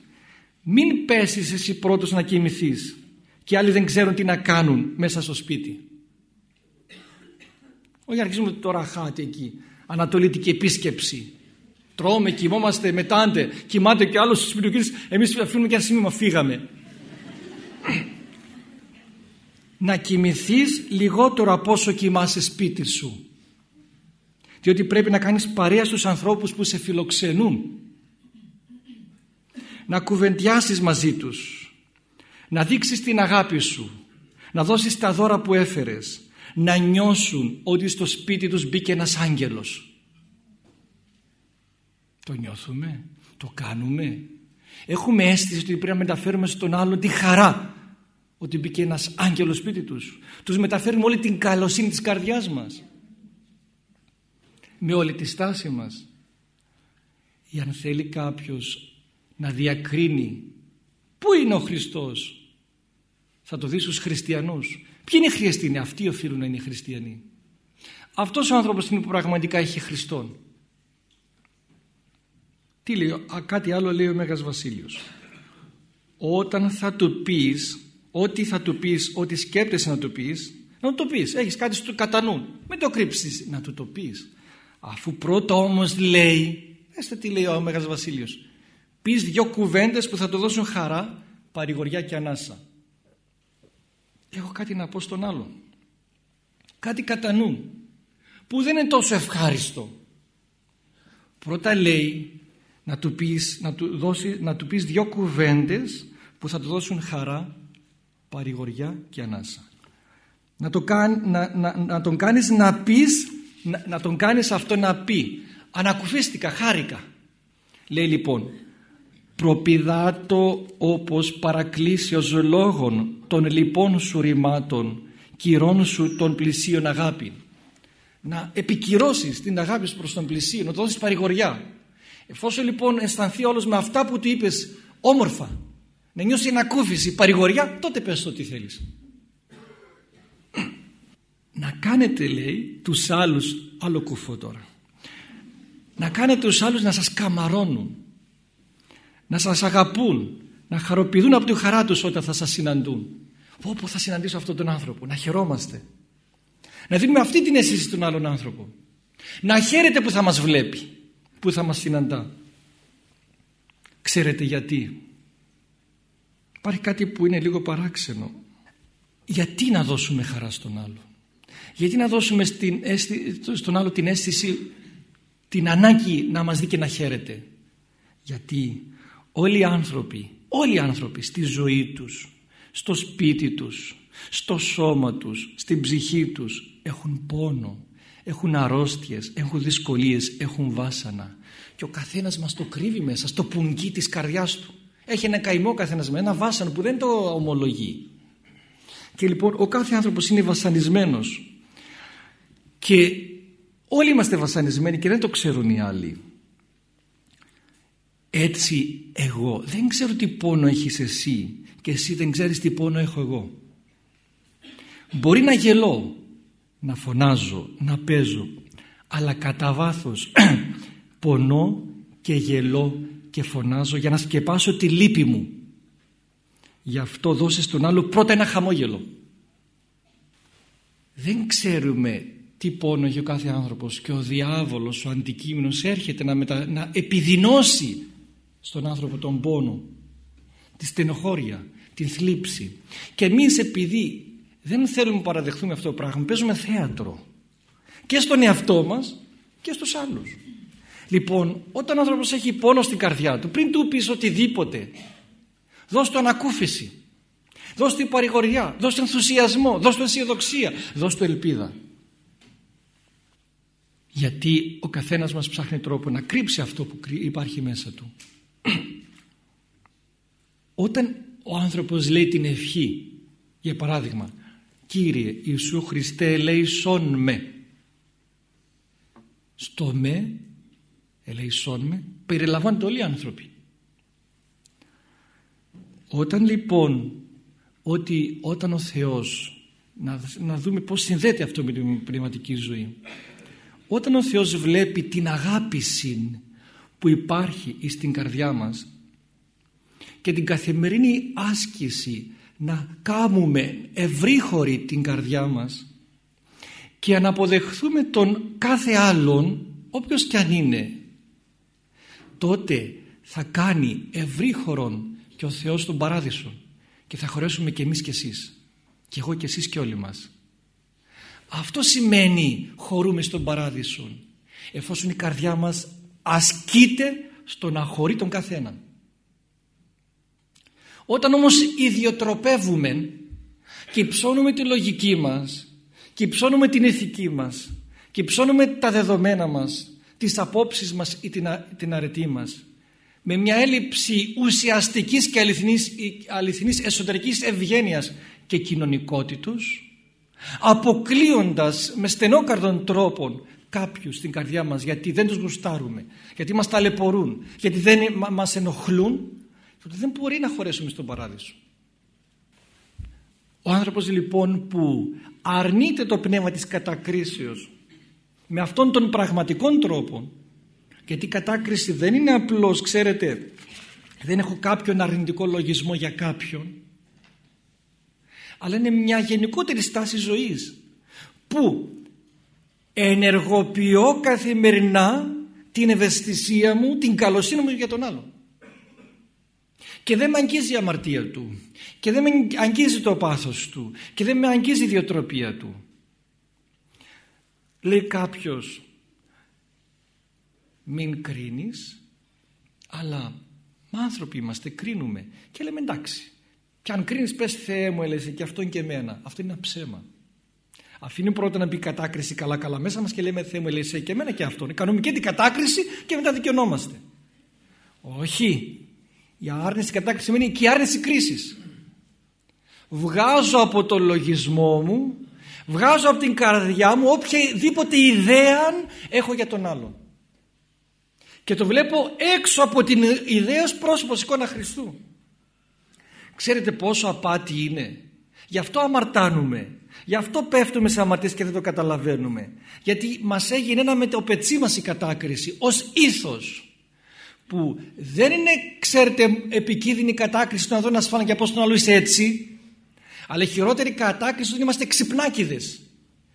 [SPEAKER 1] μην πέσεις εσύ πρώτος να κοιμηθείς και άλλοι δεν ξέρουν τι να κάνουν μέσα στο σπίτι όχι αρχίζουμε τώρα χάτι εκεί ανατολίτικη επίσκεψη. Τρώμε, κοιμόμαστε, μετάντε. Κοιμάται και άλλος στο σπίτι εμείς αφήνουμε και ένα σημείο φύγαμε. Να κοιμηθείς λιγότερο από όσο κοιμάσαι σπίτι σου. Διότι πρέπει να κάνεις παρέα στους ανθρώπους που σε φιλοξενούν. Να κουβεντιάσεις μαζί τους. Να δείξεις την αγάπη σου. Να δώσεις τα δώρα που έφερες να νιώσουν ότι στο σπίτι τους μπήκε ένας άγγελος. Το νιώθουμε το κάνουμε. Έχουμε αίσθηση ότι πρέπει να μεταφέρουμε στον άλλο τη χαρά ότι μπήκε ένας άγγελος σπίτι τους. Τους μεταφέρουμε όλη την καλοσύνη της καρδιάς μας. Με όλη τη στάση μας. Ή αν θέλει κάποιος να διακρίνει πού είναι ο Χριστός; Θα το δεις στους χριστιανούς ποιοι είναι οι χριστιανοί αυτοί οφείλουν να είναι χριστιανοί; Αυτός ο άνθρωπος είναι που πραγματικά έχει Χριστόν. Τι λέει, α, κάτι άλλο λέει ο Μέγας Βασίλειος. Όταν θα του πεις ό,τι θα του πεις, ό,τι σκέπτεσαι να του πεις να το πεις, έχεις κάτι στο κατά νου. Μην το κρύψεις, να του το πεις. Αφού πρώτα όμως λέει, έστε τι λέει ο Μέγας Βασίλειος, πεις δυο κουβέντες που θα του δώσουν χαρά, παρηγοριά και ανάσα. Έχω κάτι να πω στον άλλο. Κάτι κατά νου που δεν είναι τόσο ευχάριστο. Πρώτα λέει να του πεις, να του δώσει, να του πεις δυο κουβέντες που θα του δώσουν χαρά, παρηγοριά και ανάσα. Να, το να, να, να τον κάνεις να πεις, να, να τον κάνεις αυτό να πει. Ανακουφίστηκα, χάρηκα. Λέει λοιπόν, προπηδάτο όπως παρακλήσιος λόγων των λοιπόν σου ρημάτων, κυρών σου των πλησίων αγάπη. Να επικυρώσεις την αγάπη σου προς τον πλησίο, να δώσεις παρηγοριά. Εφόσον λοιπόν αισθανθεί όλος με αυτά που του είπες όμορφα, να νιώσει ανακούφιση, παρηγοριά, τότε πες το τι θέλεις. Να κάνετε λέει τους άλλους, άλλο κουφό τώρα, να κάνετε τους άλλους να σας καμαρώνουν, να σας αγαπούν, να χαροποιηθούν από τη χαρά τους όταν θα σας συναντούν. Όπου θα συναντήσω αυτόν τον άνθρωπο, να χαιρόμαστε. Να δίνουμε αυτή την αίσθηση στον άλλον άνθρωπο. Να χαίρεται που θα μας βλέπει, που θα μας συναντά. Ξέρετε γιατί; Υπάρχει κάτι που είναι λίγο παράξενο. Γιατί να δώσουμε χαρά στον άλλο. Γιατί να δώσουμε στην στον άλλο την αίσθηση, την ανάγκη να μας δει και να χαίρεται; Γιατί όλοι οι άνθρωποι, όλοι οι άνθρωποι στη ζωή τους, στο σπίτι τους, στο σώμα τους, στην ψυχή τους έχουν πόνο, έχουν αρρώστιες, έχουν δυσκολίες, έχουν βάσανα και ο καθένας μας το κρύβει μέσα στο πουγγί της καρδιάς του. Έχει ένα καημό καθένας με ένα βάσανο που δεν το ομολογεί. Και λοιπόν ο κάθε άνθρωπος είναι βασανισμένος και όλοι είμαστε βασανισμένοι και δεν το ξέρουν οι άλλοι. Έτσι εγώ δεν ξέρω τι πόνο έχεις εσύ και εσύ δεν ξέρεις τι πόνο έχω εγώ. Μπορεί να γελώ, να φωνάζω, να παίζω αλλά κατά βάθος πονώ και γελώ και φωνάζω για να σκεπάσω τη λύπη μου. Γι' αυτό δώσε στον άλλο πρώτα ένα χαμόγελο. Δεν ξέρουμε τι πόνο έχει ο κάθε άνθρωπος και ο διάβολος, ο αντικείμενος έρχεται να, μετα... να επιδεινώσει στον άνθρωπο τον πόνο, τη στενοχώρια, την θλίψη. Και εμείς επειδή δεν θέλουμε να παραδεχθούμε αυτό το πράγμα, παίζουμε θέατρο και στον εαυτό μας και στους άλλους. Λοιπόν, όταν ο άνθρωπος έχει πόνο στην καρδιά του, πριν του πεις οτιδήποτε, δώσ' του ανακούφιση, δώσ' του παρηγοριά, δώσ' του ενθουσιασμό, δώσ' του αισιοδοξία, δώσ' του ελπίδα. Γιατί ο καθένας μας ψάχνει τρόπο να κρύψει αυτό που υπάρχει μέσα του. Όταν ο άνθρωπος λέει την ευχή, για παράδειγμα, Κύριε Ιησού Χριστέ ελέησόν με. Στο με, ελέησόν με, περιλαμβάνονται όλοι οι άνθρωποι. Όταν λοιπόν, ότι όταν ο Θεός, να, να δούμε πώς συνδέεται αυτό με την πνευματική ζωή. Όταν ο Θεός βλέπει την αγάπηση που υπάρχει στην καρδιά μας και την καθημερινή άσκηση να κάνουμε ευρύχωρη την καρδιά μας και να αποδεχθούμε τον κάθε άλλον όποιος κι αν είναι τότε θα κάνει ευρύχωρον και ο Θεός τον παράδεισο και θα χωρέσουμε και εμείς και εσείς και εγώ και εσείς και όλοι μας. Αυτό σημαίνει χωρούμε στον παράδεισο εφόσον η καρδιά μας ασκείται στο να χωρεί τον καθέναν. Όταν όμως ιδιοτροπεύουμε και υψώνουμε τη λογική μας και υψώνουμε την ηθική μας και υψώνουμε τα δεδομένα μας, τις απόψεις μας ή την, την αρετή μας με μια έλλειψη ουσιαστικής και αληθινής, αληθινής εσωτερικής ευγένειας και κοινωνικότητος αποκλείοντας με στενόκαρδον τρόπον κάποιους στην καρδιά μας γιατί δεν τους γουστάρουμε, γιατί μας ταλαιπωρούν, γιατί δεν μας ενοχλούν τότε δεν μπορεί να χωρέσουμε στον παράδεισο. Ο άνθρωπος λοιπόν που αρνείται το πνεύμα της κατακρίσεως με αυτόν τον πραγματικών τρόπο γιατί η κατάκριση δεν είναι απλώς ξέρετε δεν έχω κάποιον αρνητικό λογισμό για κάποιον αλλά είναι μια γενικότερη στάση ζωής που ενεργοποιώ καθημερινά την ευαισθησία μου, την καλοσύνη μου για τον άλλον. και δεν με αγγίζει η αμαρτία του. Και δεν με αγγίζει το πάθος του. Και δεν με αγγίζει η ιδιοτροπία του. Λέει κάποιος μην κρίνεις αλλά άνθρωποι είμαστε κρίνουμε και λέμε εντάξει και αν κρίνεις πες Θεέ μου έλεγε και αυτόν και εμένα αυτό είναι ένα ψέμα αφήνει πρώτα να μπει κατάκριση καλά καλά μέσα μας και λέμε Θεέ μου έλεγε και εμένα και αυτόν κάνουμε και την κατάκριση και μετά δικαιωνόμαστε. Όχι. Η άρνηση κατάκριση σημαίνει και η άρνηση κρίσης. Βγάζω από το λογισμό μου βγάζω από την καρδιά μου οποιαδήποτε ιδέα έχω για τον άλλον. Και το βλέπω έξω από την ιδέας ως πρόσωπο εικόνα Χριστού. Ξέρετε πόσο απάτη είναι. Γι' αυτό αμαρτάνουμε γι' αυτό πέφτουμε σε αμαρτίες και δεν το καταλαβαίνουμε γιατί μας έγινε ένα με το πετσί μας η κατάκριση ως ήθος που δεν είναι ξέρετε επικίνδυνη κατάκριση του να δω να σφάνε και από τον άλλο είσαι έτσι αλλά η χειρότερη κατάκριση είναι είμαστε ξυπνάκιδες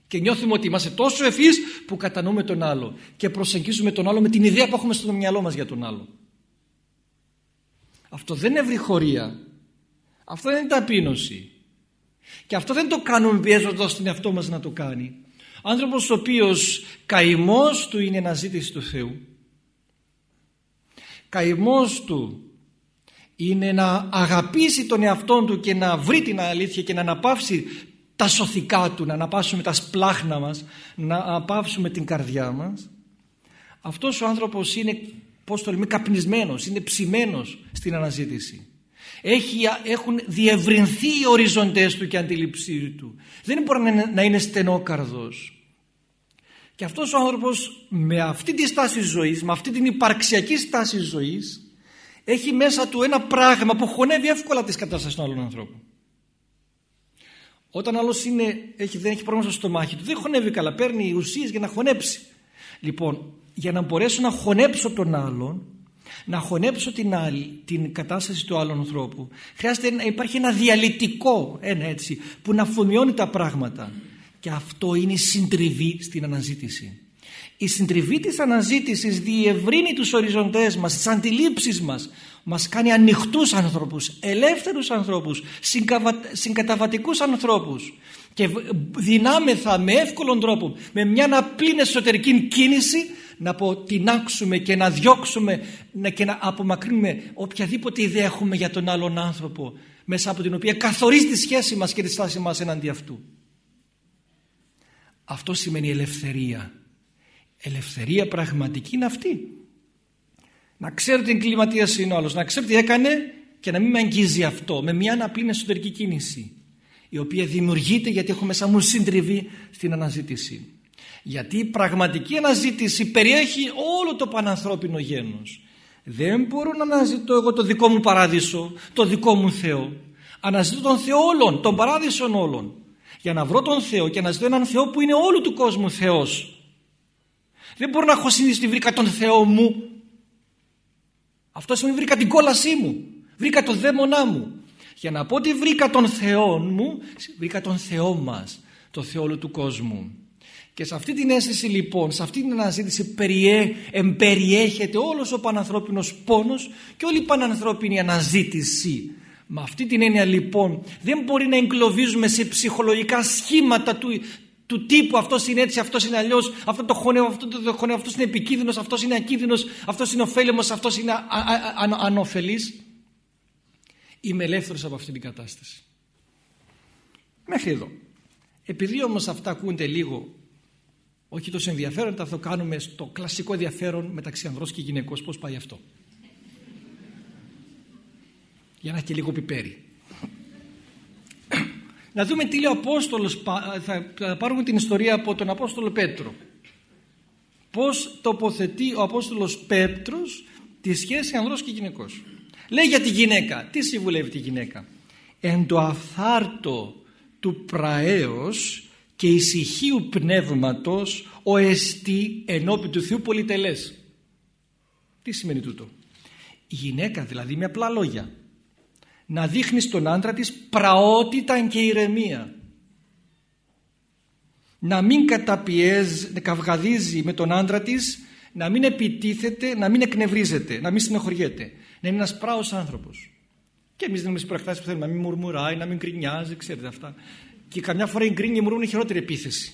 [SPEAKER 1] και νιώθουμε ότι είμαστε τόσο ευφύς που κατανοούμε τον άλλο και προσεγγίζουμε τον άλλο με την ιδέα που έχουμε στο μυαλό μας για τον άλλο. Αυτό δεν είναι ευρυχωρία. Αυτό δεν είναι ταπείνωση. Και αυτό δεν το κάνουμε πιέζοντας τον εαυτό μας να το κάνει. Άνθρωπος ο οποίος καημός του είναι αναζήτηση του Θεού. Καημός του είναι να αγαπήσει τον εαυτό του και να βρει την αλήθεια και να αναπαύσει τα σωθικά του, να αναπαύσουμε τα σπλάχνα μας, να αναπαύσουμε την καρδιά μας. Αυτός ο άνθρωπος είναι, πώς το λέμε, καπνισμένος, είναι ψημένος στην αναζήτηση. Έχει, έχουν διευρυνθεί οι οριζοντές του και η αντίληψή του. Δεν μπορεί να είναι στενόκαρδος. Και αυτός ο άνθρωπος με αυτή τη στάση ζωής, με αυτή την υπαρξιακή στάση ζωής, έχει μέσα του ένα πράγμα που χωνεύει εύκολα τις κατάστασεις των άλλων ανθρώπων. Όταν άλλος έχει, δεν έχει πρόβλημα στο στομάχι του, δεν χωνεύει καλά. Παίρνει ουσίες για να χωνέψει. Λοιπόν, για να μπορέσω να χωνέψω τον άλλον, να χωνέψω την, άλλη, την κατάσταση του άλλου ανθρώπου, χρειάζεται να υπάρχει ένα διαλυτικό, ένα έτσι, που να αφομοιώνει τα πράγματα. Και αυτό είναι η συντριβή στην αναζήτηση. Η συντριβή της αναζήτησης διευρύνει τους οριζοντές μας, τις αντιλήψεις μας. Μας κάνει ανοιχτούς ανθρώπους, ελεύθερους ανθρώπους, συγκαταβατικούς ανθρώπους. Και δυνάμεθα με εύκολον τρόπο, με μια απλή εσωτερική κίνηση, να αποτινάξουμε και να διώξουμε και να απομακρύνουμε οποιαδήποτε ιδέα έχουμε για τον άλλον άνθρωπο μέσα από την οποία καθορίζει τη σχέση μας και τη στάση μας εναντί αυτού. Αυτό σημαίνει ελευθερία. Ελευθερία πραγματική είναι αυτή. Να ξέρω την κλιματίαση είναι ο άλλος να ξέρω τι έκανε και να μην με αγγίζει αυτό με μια απλή εσωτερική κίνηση η οποία δημιουργείται γιατί έχω μέσα μου συντριβή στην αναζήτηση γιατί η πραγματική αναζήτηση περιέχει όλο το πανανθρώπινο γένος δεν μπορώ να αναζητώ εγώ το δικό μου παράδεισο το δικό μου Θεό αναζητώ τον Θεό όλων, τον παράδεισον όλων για να βρω τον Θεό και να ζητώ έναν Θεό που είναι όλου του κόσμου Θεός δεν μπορώ να έχω συνείδηση ότι βρήκα τον Θεό μου. Αυτό σημαίνει βρήκα την κόλασή μου. Βρήκα τον δαίμονά μου. Για να πω ότι βρήκα τον Θεό μου, βρήκα τον Θεό μας, το Θεό όλου του κόσμου. Και σε αυτή την αίσθηση λοιπόν, σε αυτή την αναζήτηση περιέ, εμπεριέχεται όλος ο πανανθρώπινος πόνος και όλη η πανανθρώπινη αναζήτηση. Με αυτή την έννοια λοιπόν δεν μπορεί να εγκλωβίζουμε σε ψυχολογικά σχήματα του, του τύπου αυτός είναι έτσι, αυτός είναι αλλιώς, αυτό το χωνεύω, αυτό το χωνεύω, αυτός είναι επικίνδυνος, αυτός είναι ακίνδυνος, αυτός είναι ωφέλιμος, αυτός είναι ανώφελης. Είμαι ελεύθερος από αυτή την κατάσταση. Μέχρι εδώ. Επειδή όμως αυτά ακούνται λίγο, όχι τόσο ενδιαφέρον, θα το κάνουμε στο κλασικό ενδιαφέρον μεταξύ ανδρός και γυναικός. Πώς πάει αυτό; Για να έχει και λίγο πιπέρι. Να δούμε τι λέει ο Απόστολος, θα πάρουμε την ιστορία από τον Απόστολο Πέτρο. Πώς τοποθετεί ο Απόστολος Πέτρος τη σχέση ανδρός και γυναικός. Λέει για τη γυναίκα. Τι συμβουλεύει τη γυναίκα; Εν το αφθάρτο του πραέως και ησυχίου πνεύματος ο εστί ενώπιν του Θεού πολυτελές. Τι σημαίνει τούτο; Η γυναίκα δηλαδή με απλά λόγια να δείχνει στον άντρα της πραότητα και ηρεμία να μην καταπιέζει, να καυγαδίζει με τον άντρα της να μην επιτίθεται, να μην εκνευρίζεται, να μην συνοχωριέται να είναι ένας πράος άνθρωπος Και εμείς δίνουμε τι προεκτάσει που θέλουμε, να μην μουρμουράει, να μην κρινιάζει, ξέρετε αυτά. Και καμιά φορά η γκρίνια μουρμουρούν είναι χειρότερη επίθεση.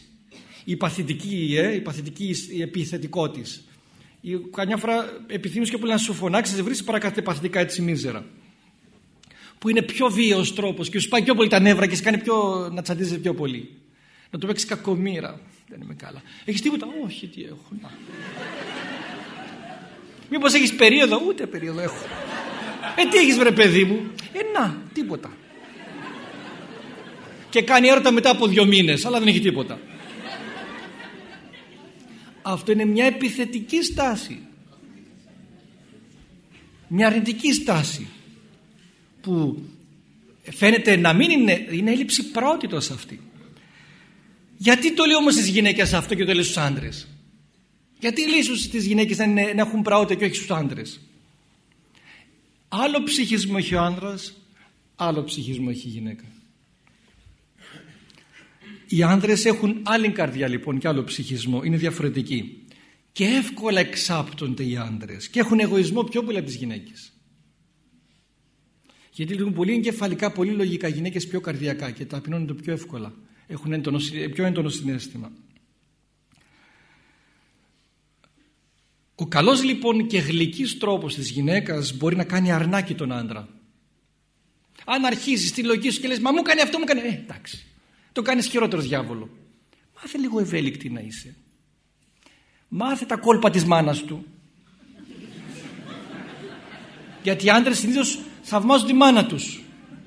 [SPEAKER 1] Η παθητική, ε, η παθητική η επιθετικό της. Καμιά φορά επιθυμείς και πολύ να σου φωνάξεις, να βρεις παρακάτε παθητικά έτσι μίζερα. Που είναι πιο βίαιος τρόπος και σου πάει πιο πολύ τα νεύρα και σε κάνει πιο, να τσαντίζει πιο πολύ. Να του παίξεις κακομήρα. Δεν είμαι καλά. Έχεις τίποτα, Όχι, τι έχω. Να. Μήπως έχεις περίοδο, ούτε περίοδο έχω. Ε, τι έχεις βρε παιδί μου; Ε, να, τίποτα. Και κάνει έρωτα μετά από δύο μήνες, αλλά δεν έχει τίποτα. Αυτό είναι μια επιθετική στάση. Μια αρνητική στάση που φαίνεται να μην είναι, είναι έλλειψη πρώτητος αυτή. Γιατί το λέει όμως στις γυναίκες αυτό και το λέει στους άντρες; Γιατί λέει στις γυναίκες να, είναι, να έχουν πραότητα και όχι στους άντρες; Άλλο ψυχισμό έχει ο άνδρας, άλλο ψυχισμό έχει η γυναίκα. Οι άνδρες έχουν άλλη καρδιά λοιπόν και άλλο ψυχισμό, είναι διαφορετικοί. Και εύκολα εξάπτονται οι άνδρες και έχουν εγωισμό πιο πολύ από τις γυναίκες. Γιατί λειτουργούν πολύ εγκεφαλικά, πολύ λογικά, γυναίκες πιο καρδιακά και ταπεινώνονται πιο εύκολα. Έχουν έντονο, πιο έντονο συνέστημα. Ο καλός λοιπόν και γλυκής τρόπος της γυναίκας μπορεί να κάνει αρνάκι τον άντρα. Αν αρχίζεις τη λογική σου και λες μα μου κάνει αυτό μου κάνει. Ε, εντάξει. Το κάνεις χειρότερος διάβολο. Μάθε λίγο ευέλικτη να είσαι. Μάθε τα κόλπα της μάνας του. Γιατί οι άντρες συνήθως θαυμάζουν τη μάνα τους.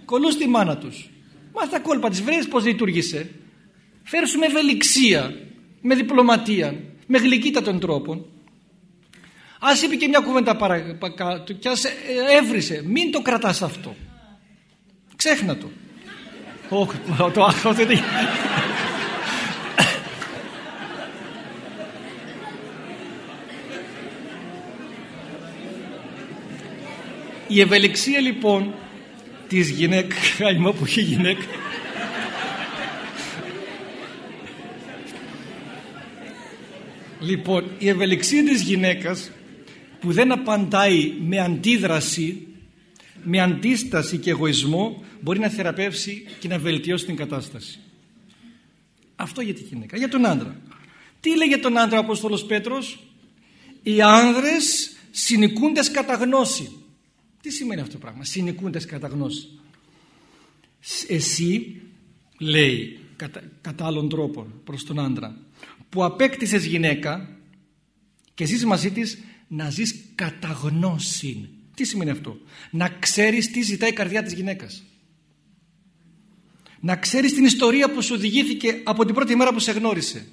[SPEAKER 1] Κολλούν τη μάνα τους. Μάθε τα κόλπα της. Βρες πως λειτουργήσε. Φέρε σου με ευελιξία. Με διπλωματία. Με γλυκύτα των τρόπων. Ας είπε και μια κουβέντα παρακάτω και ας ε, έβρισε. Μην το κρατάς αυτό. Ξέχνα το. Όχι, το άχρο δεν είναι. Η ευελιξία λοιπόν της γυναίκα, άμα που έχει γυναίκα, λοιπόν η ευελιξία της γυναίκας που δεν απαντάει με αντίδραση με αντίσταση και εγωισμό μπορεί να θεραπεύσει και να βελτιώσει την κατάσταση. Αυτό για τη γυναίκα. Για τον άντρα. Τι λέει για τον άντρα ο Απόστολος Πέτρος; Οι άνδρες συνοικούντες κατά γνώση. Τι σημαίνει αυτό το πράγμα; Συνοικούντες κατά γνώση. Εσύ λέει κατά, κατά άλλον τρόπο προς τον άντρα που απέκτησες γυναίκα και ζεις μαζί της να ζεις κατά γνώση τι σημαίνει αυτό; Να ξέρεις τι ζητάει η καρδιά της γυναίκας. Να ξέρεις την ιστορία που σου οδηγήθηκε από την πρώτη μέρα που σε γνώρισε.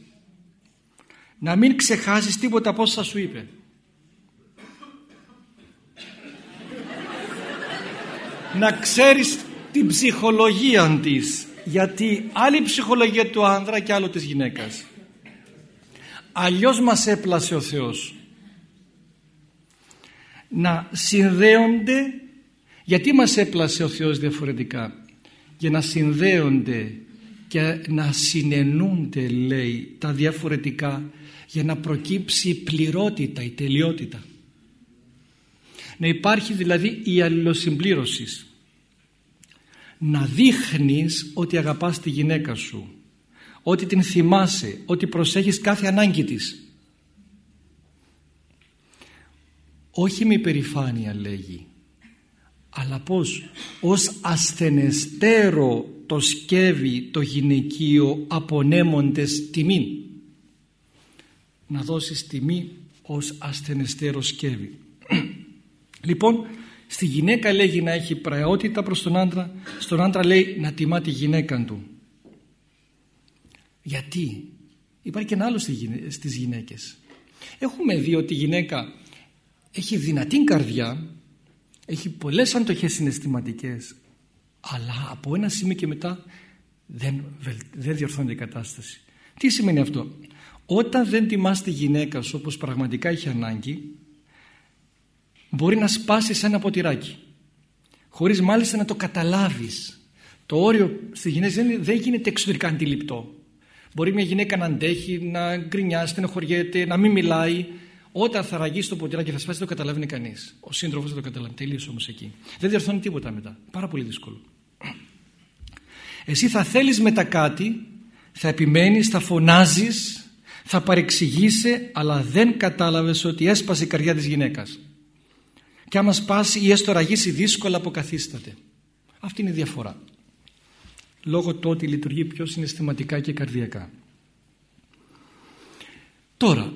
[SPEAKER 1] Να μην ξεχάσεις τίποτα από όσα σου είπε. να ξέρεις την ψυχολογία της γιατί άλλη ψυχολογία του άνδρα και άλλο της γυναίκας αλλιώς μας έπλασε ο Θεός να συνδέονται γιατί μας έπλασε ο Θεός διαφορετικά; Για να συνδέονται και να συνενούνται λέει τα διαφορετικά για να προκύψει η πληρότητα, η τελειότητα. Να υπάρχει δηλαδή η αλληλοσυμπλήρωσης. Να δείχνεις ότι αγαπάς τη γυναίκα σου ότι την θυμάσαι ότι προσέχεις κάθε ανάγκη της όχι με υπερηφάνεια λέγει αλλά πως ως ασθενεστέρο το σκεύει το γυναικείο απονέμοντες τιμή να δώσεις τιμή ως ασθενεστέρο σκεύη λοιπόν στη γυναίκα λέγει να έχει πραιότητα προς τον άντρα στον άντρα λέει να τιμά τη γυναίκα του. Γιατί; Υπάρχει και ένα άλλο στις γυναίκες. Έχουμε δει ότι η γυναίκα έχει δυνατή καρδιά έχει πολλές αντοχές συναισθηματικές αλλά από ένα σημείο και μετά δεν, δεν διορθώνεται η κατάσταση. Τι σημαίνει αυτό; Όταν δεν τιμάς τη γυναίκα σου όπως πραγματικά έχει ανάγκη μπορεί να σπάσεις σαν ένα ποτηράκι χωρίς μάλιστα να το καταλάβεις. Το όριο στη γυναίκα δεν γίνεται εξωτερικά αντιληπτό. Μπορεί μια γυναίκα να αντέχει να γκρινιάσει, να χωριέται, να μην μιλάει όταν θα ραγίσει το ποτηράκι και θα σπάσει, το καταλαβαίνει κανείς. Ο σύντροφος δεν το καταλαβαίνει. Τελείωσε όμως εκεί. Δεν διορθώνει τίποτα μετά. Πάρα πολύ δύσκολο. Εσύ θα θέλεις μετά κάτι, θα επιμένεις, θα φωνάζεις, θα παρεξηγήσει, αλλά δεν κατάλαβες ότι έσπασε η καρδιά της γυναίκας. Και άμα σπάσει ή έστω ραγίσει δύσκολα αποκαθίσταται. Αυτή είναι η διαφορά. Λόγω του ότι λειτουργεί πιο συναισθηματικά και καρδιακά. Τώρα,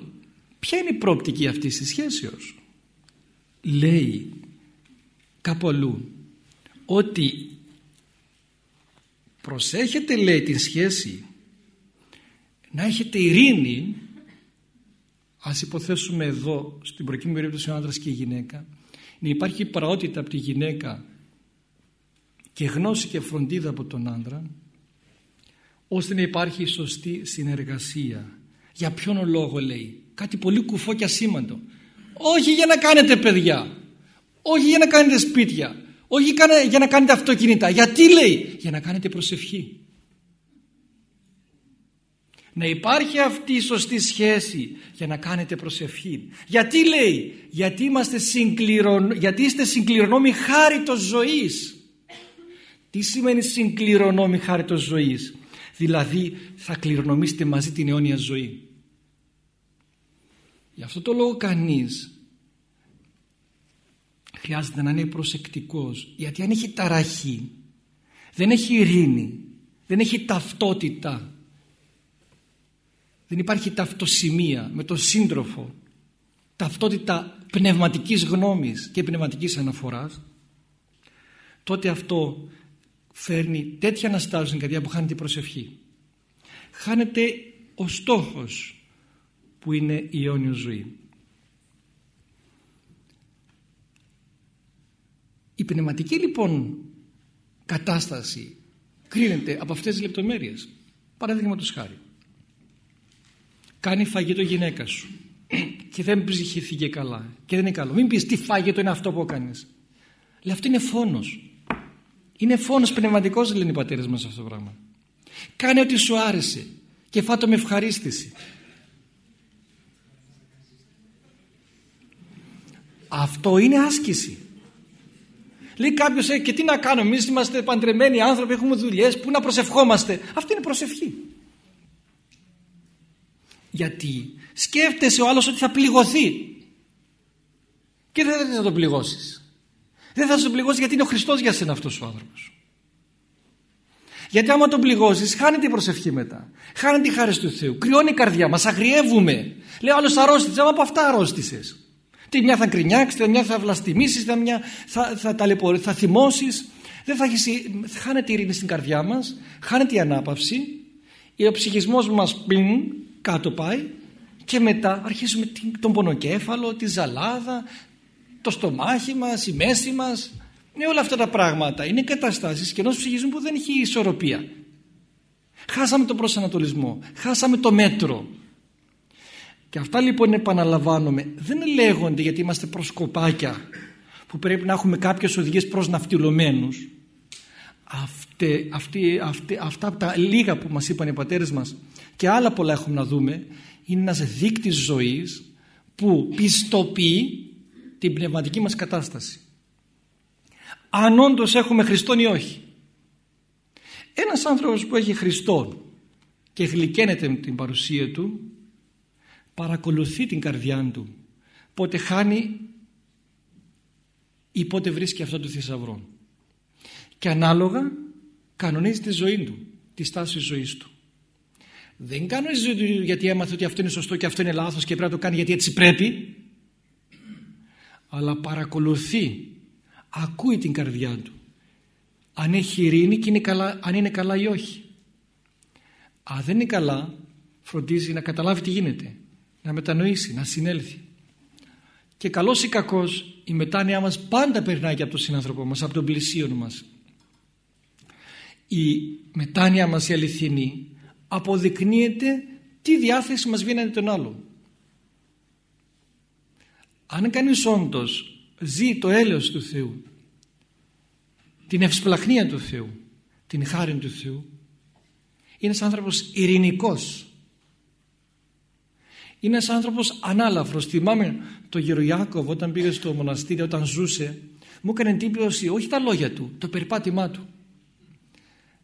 [SPEAKER 1] ποια είναι η πρόπτικη αυτής της σχέσεως; Λέει κάπου αλλού ότι προσέχετε λέει την σχέση να έχετε ειρήνη ας υποθέσουμε εδώ στην προκειμένη περίπτωση ο άντρας και η γυναίκα να υπάρχει παραότητα από τη γυναίκα και γνώση και φροντίδα από τον άντρα ώστε να υπάρχει σωστή συνεργασία για ποιον λόγο λέει. Κάτι πολύ κουφό και ασήμαντο. Όχι για να κάνετε παιδιά. Όχι για να κάνετε σπίτια. Όχι για να κάνετε αυτοκίνητα. Γιατί λέει; Για να κάνετε προσευχή. Να υπάρχει αυτή η σωστή σχέση για να κάνετε προσευχή. Γιατί λέει; Γιατί, είμαστε συγκληρον... γιατί είστε συγκληρονόμοι χάριτος ζωής. Τι σημαίνει συγκληρονόμοι χάριτος ζωής; Δηλαδή θα κληρονομήσετε μαζί την αιώνια ζωή. Γι' αυτό το λόγο κανείς χρειάζεται να είναι προσεκτικός γιατί αν έχει ταραχή δεν έχει ειρήνη δεν έχει ταυτότητα δεν υπάρχει ταυτοσημεία με τον σύντροφο ταυτότητα πνευματικής γνώμης και πνευματικής αναφοράς τότε αυτό φέρνει τέτοια αναστάση στην καρδιά που χάνεται η προσευχή. Χάνεται ο στόχος που είναι η αιώνιο ζωή. Η πνευματική λοιπόν κατάσταση κρίνεται από αυτές τις λεπτομέρειες. Παράδειγμα του χάρη. Κάνει φαγητό γυναίκα σου και δεν ψυχήθηκε καλά και δεν είναι καλό. Μην πεις τι φάγητο είναι αυτό που έκανες. Λέει αυτό είναι φόνος. Είναι φόνος πνευματικός λένε οι πατέρες μας αυτό το πράγμα. Κάνε ό,τι σου άρεσε και φάτο με ευχαρίστηση. Αυτό είναι άσκηση. Λέει κάποιος, ε, και τι να κάνουμε, εμείς είμαστε παντρεμένοι άνθρωποι, έχουμε δουλειές, πού να προσευχόμαστε. Αυτή είναι προσευχή. Γιατί σκέφτεσαι ο άλλος ότι θα πληγωθεί. Και δεν θα τον πληγώσεις. Δεν θα τον πληγώσει γιατί είναι ο Χριστός για σένα αυτός ο άνθρωπος. Γιατί άμα τον πληγώσεις, χάνει την προσευχή μετά. Χάνει τη χάρη του Θεού. Κρυώνει η καρδιά μας, αγριεύουμε. Λέει ο άλλος αρρώστησε, άμα από αυτά αρρώστησες. Τη μια θα κρινιάξει, τη μια θα βλαστημίσεις, τη μια θα, θα ταλαιπωρήσεις, θα θυμώσεις. Δεν θα έχεις, χάνεται η ειρήνη στην καρδιά μας, χάνεται η ανάπαυση, ο ψυχισμός μας πιν κάτω πάει και μετά αρχίζουμε τον πονοκέφαλο, τη ζαλάδα, το στομάχι μας, η μέση μας. Ναι, όλα αυτά τα πράγματα είναι καταστάσεις και ενό ψυχισμού που δεν έχει ισορροπία. Χάσαμε τον προσανατολισμό, χάσαμε το μέτρο. Και αυτά λοιπόν επαναλαμβάνομαι δεν λέγονται γιατί είμαστε προσκοπάκια που πρέπει να έχουμε κάποιες οδηγίες προς ναυτιλωμένους. Αυτή, αυτή, αυτή, αυτά τα λίγα που μας είπαν οι πατέρες μας και άλλα πολλά έχουμε να δούμε είναι ένας δείκτης ζωής που πιστοποιεί την πνευματική μας κατάσταση. Αν όντως έχουμε Χριστόν ή όχι. Ένας άνθρωπος που έχει Χριστόν και γλυκαίνεται με την παρουσία του παρακολουθεί την καρδιά του πότε χάνει ή πότε βρίσκει αυτό το θησαυρό. Και ανάλογα κανονίζει τη ζωή του τη στάση ζωής του. Δεν κανονίζει τη ζωή του γιατί έμαθε ότι αυτό είναι σωστό και αυτό είναι λάθος και πρέπει να το κάνει γιατί έτσι πρέπει αλλά παρακολουθεί ακούει την καρδιά του. Αν έχει ειρήνη και είναι καλά, αν είναι καλά ή όχι. Αν δεν είναι καλά φροντίζει να καταλάβει τι γίνεται να μετανοήσει, να συνέλθει. Και καλός ή κακός η μετάνοια μας πάντα περνάει και από τον συνάνθρωπό μας, από τον πλησίον μας. Η μετάνοια μας η αληθινή αποδεικνύεται τι διάθεση μας βγαίνει τον άλλο. Αν κανείς όντως ζει το έλεος του Θεού, την ευσπλαχνία του Θεού, την χάρη του Θεού, είναι ένας άνθρωπος ειρηνικός, είναι ένας άνθρωπος ανάλαφρος. Θυμάμαι το Γεροϊάκοβ όταν πήγε στο μοναστήρι όταν ζούσε μου έκανε εντύπωση όχι τα λόγια του, το περπάτημά του.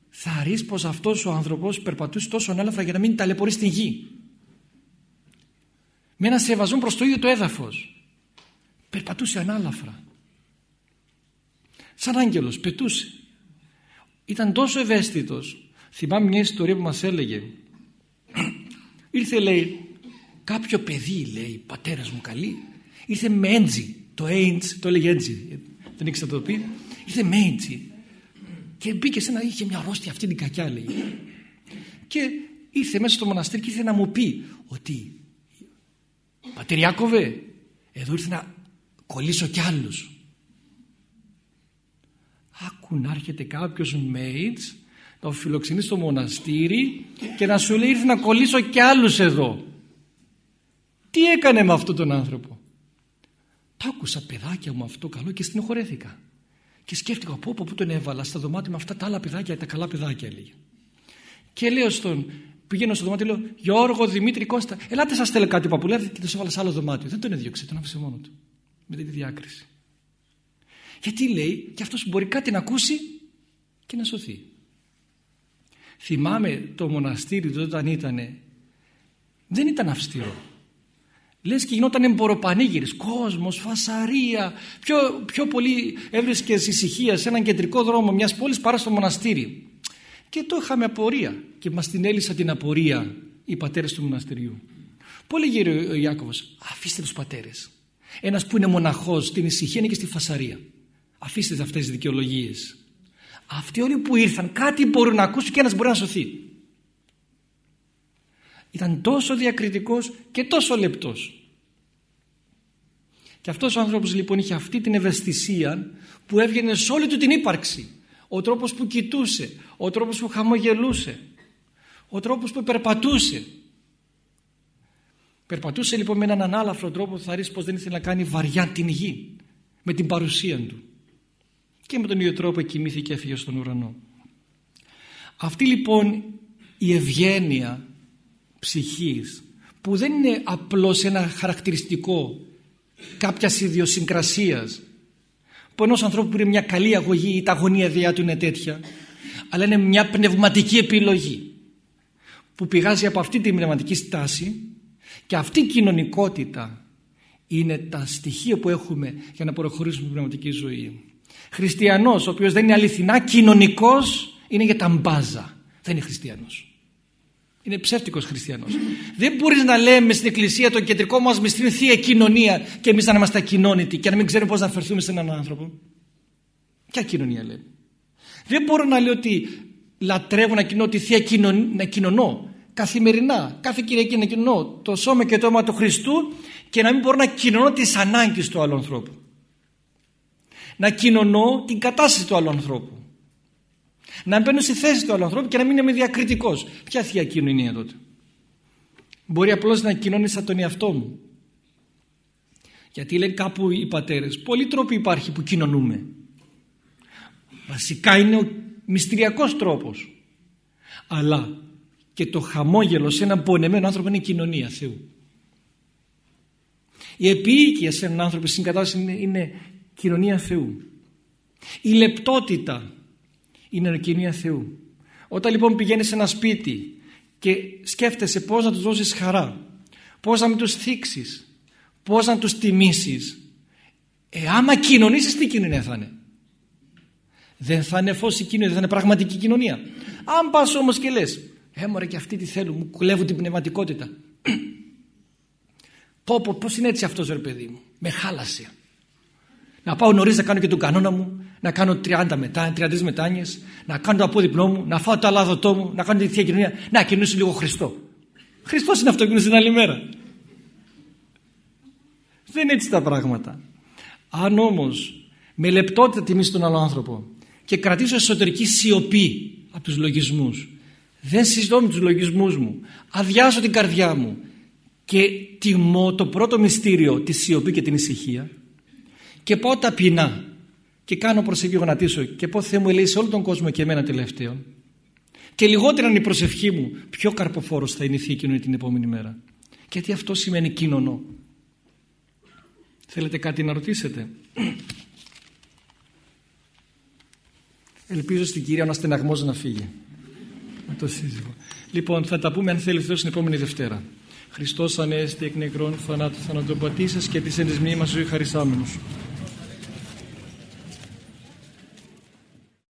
[SPEAKER 1] Θα ρίξει πως αυτός ο άνθρωπος περπατούσε τόσο ανάλαφρα για να μην ταλαιπωρείς στην γη. Με ένα σεβασμό προς το ίδιο το έδαφος. Περπατούσε ανάλαφρα. Σαν άγγελος, πετούσε. Ήταν τόσο ευαίσθητος. Θυμάμαι μια ιστορία που μας έλεγε. Ήρθε λέει κάποιο παιδί λέει πατέρας μου καλή. Ήρθε με έντζι. Το έντζι, το έλεγε έντζι. Δεν ήξερα να το πει. Ήρθε με έντζι. Και μπήκε σε ένα, είχε μια αρρώστια αυτή την κακιά λέει. Και ήρθε μέσα στο μοναστήρι και ήρθε να μου πει ότι Πατέρ Ιάκωβε, εδώ ήρθε να κολλήσω κι άλλους. Άκου να έρχεται κάποιος μέιτς να φιλοξενεί στο μοναστήρι και να σου λέει ήρθε να κολλήσω κι άλλους εδώ. Τι έκανε με αυτόν τον άνθρωπο; Το άκουσα παιδάκια μου αυτό καλό και στενοχωρέθηκα. Και σκέφτηκα από πού τον έβαλα στα δωμάτια με αυτά τα άλλα παιδάκια, τα καλά παιδάκια έλεγε. Και λέω στον, πηγαίνω στο δωμάτιο, λέω Γιώργο, Δημήτρη, Κώστα, ελάτε σας θέλω κάτι παππουλέ και τον έβαλα σε άλλο δωμάτιο. Δεν τον έδιωξε, τον άφησε μόνο του. Με τη διάκριση. Γιατί λέει και αυτός μπορεί κάτι να ακούσει και να σωθεί. Θυμάμαι το μοναστήρι του όταν ήταν δεν ήταν αυστηρό. Λες και γινόταν εμποροπανήγυρης, κόσμος, φασαρία, πιο, πιο πολύ έβρισκες ησυχία σε έναν κεντρικό δρόμο μιας πόλης παρά στο μοναστήρι. Και το είχαμε απορία και μας την έλυσα την απορία οι πατέρες του μοναστηριού. Πού έλεγε ο Ιάκωβος, αφήστε τους πατέρες. Ένας που είναι μοναχός στην ησυχία είναι και στη φασαρία. Αφήστε αυτές τις δικαιολογίες. Αυτοί όλοι που ήρθαν κάτι μπορούν να ακούσουν και ένας μπορεί να σωθεί. Ήταν τόσο διακριτικός και τόσο λεπτός. Και αυτός ο άνθρωπος λοιπόν είχε αυτή την ευαισθησία που έβγαινε σε όλη του την ύπαρξη. Ο τρόπος που κοιτούσε, ο τρόπος που χαμογελούσε, ο τρόπος που περπατούσε. Περπατούσε λοιπόν με έναν ανάλαφρο τρόπο που θα ρίξει πως δεν ήθελε να κάνει βαριά την γη με την παρουσία του. Και με τον ίδιο τρόπο κοιμήθηκε και έφυγε στον ουρανό. Αυτή λοιπόν η ευγένεια ψυχής που δεν είναι απλώς ένα χαρακτηριστικό κάποιας ιδιοσυγκρασίας που ενός ανθρώπου που είναι μια καλή αγωγή ή τα αγωνία διά του είναι τέτοια αλλά είναι μια πνευματική επιλογή που πηγάζει από αυτή την πνευματική στάση και αυτή η κοινωνικότητα είναι τα στοιχεία που έχουμε για να προχωρήσουμε την πνευματική ζωή. Χριστιανός ο οποίος δεν είναι αληθινά κοινωνικός είναι για τα μπάζα. Δεν είναι χριστιανός. Είναι ψεύτικος χριστιανός. Δεν μπορείς να λέμε στην εκκλησία το κεντρικό μας μυστήριο θεία κοινωνία και εμείς να είμαστε ακοινώνητοι και να μην ξέρουμε πώς να αφαιρθούμε σε έναν άνθρωπο. Ποια κοινωνία λέμε. Δεν μπορώ να λέω ότι λατρεύω να κοινώ τη θεία να κοινωνώ καθημερινά, κάθε Κυριακή να κοινωνώ το σώμα και το αίμα του Χριστού και να μην μπορώ να κοινωνώ τις ανάγκες του άλλου ανθρώπου. Να κοινωνώ την κατάσταση του άλλου ανθρώπου. Να μπαίνω στη θέση του άλλου ανθρώπου και να μην είμαι διακριτικός. Ποια θεία κοινωνία τότε. Μπορεί απλώς να κοινώνησα τον εαυτό μου. Γιατί λέει κάπου οι πατέρες, πολλοί τρόποι υπάρχει που κοινωνούμε. Βασικά είναι ο μυστηριακός τρόπος. Αλλά και το χαμόγελο σε έναν πονεμένο άνθρωπο είναι κοινωνία Θεού. Η επίοικια σε έναν άνθρωπο στην κατάσταση είναι, είναι κοινωνία Θεού. Η λεπτότητα είναι κοινωνία Θεού. Όταν λοιπόν πηγαίνεις σε ένα σπίτι και σκέφτεσαι πώς να τους δώσεις χαρά, πώς να μην τους θίξεις, πώς να τους τιμήσεις, ε, άμα κοινωνήσεις τι κοινωνία θα είναι; Δεν θα είναι φως η κοινωνία, δεν θα είναι πραγματική κοινωνία. Αν πας όμως και λες, έμορε και αυτοί τι θέλουν, μου κλέβουν την πνευματικότητα. πω πω πώς είναι έτσι αυτός ρε παιδί μου, με χάλασε. Να πάω νωρίς να κάνω και τον κανόνα μου, να κάνω 30 μετά, 33 μετάνιες, να κάνω το απόδιπνό μου, να φάω το αλάδοτό μου, να κάνω τη θεία κοινωνία, να κοινωνήσω λίγο Χριστό. Χριστός είναι αυτός που είναι την άλλη μέρα. Δεν είναι έτσι τα πράγματα. Αν όμως με λεπτότητα τιμήσει τον άλλο άνθρωπο και κρατήσω εσωτερική σιωπή από τους λογισμούς, δεν συζητώ με τους λογισμούς μου, αδειάζω την καρδιά μου και τιμώ το πρώτο μυστήριο τη σιωπή και την ησυχία και πάω ταπεινά και κάνω προσευχή γονατίσω και πω Θεέ μου ελέγχει όλο τον κόσμο και εμένα τελευταίο και λιγότερα είναι η προσευχή μου πιο καρποφόρος θα είναι η Θεία Κοινωνία την επόμενη μέρα Και τι αυτό σημαίνει κοινωνό. Θέλετε κάτι να ρωτήσετε; Ελπίζω στην κυρία ο στεναγμός να φύγει. Με το σύζυγο. Λοιπόν, θα τα πούμε αν θέλει Θεός την επόμενη Δευτέρα. Χριστός Ανέστη εκ νεκρών θανάτου θανατοπατήσας και της εν της μνήμας ζωή χαρισάμενος.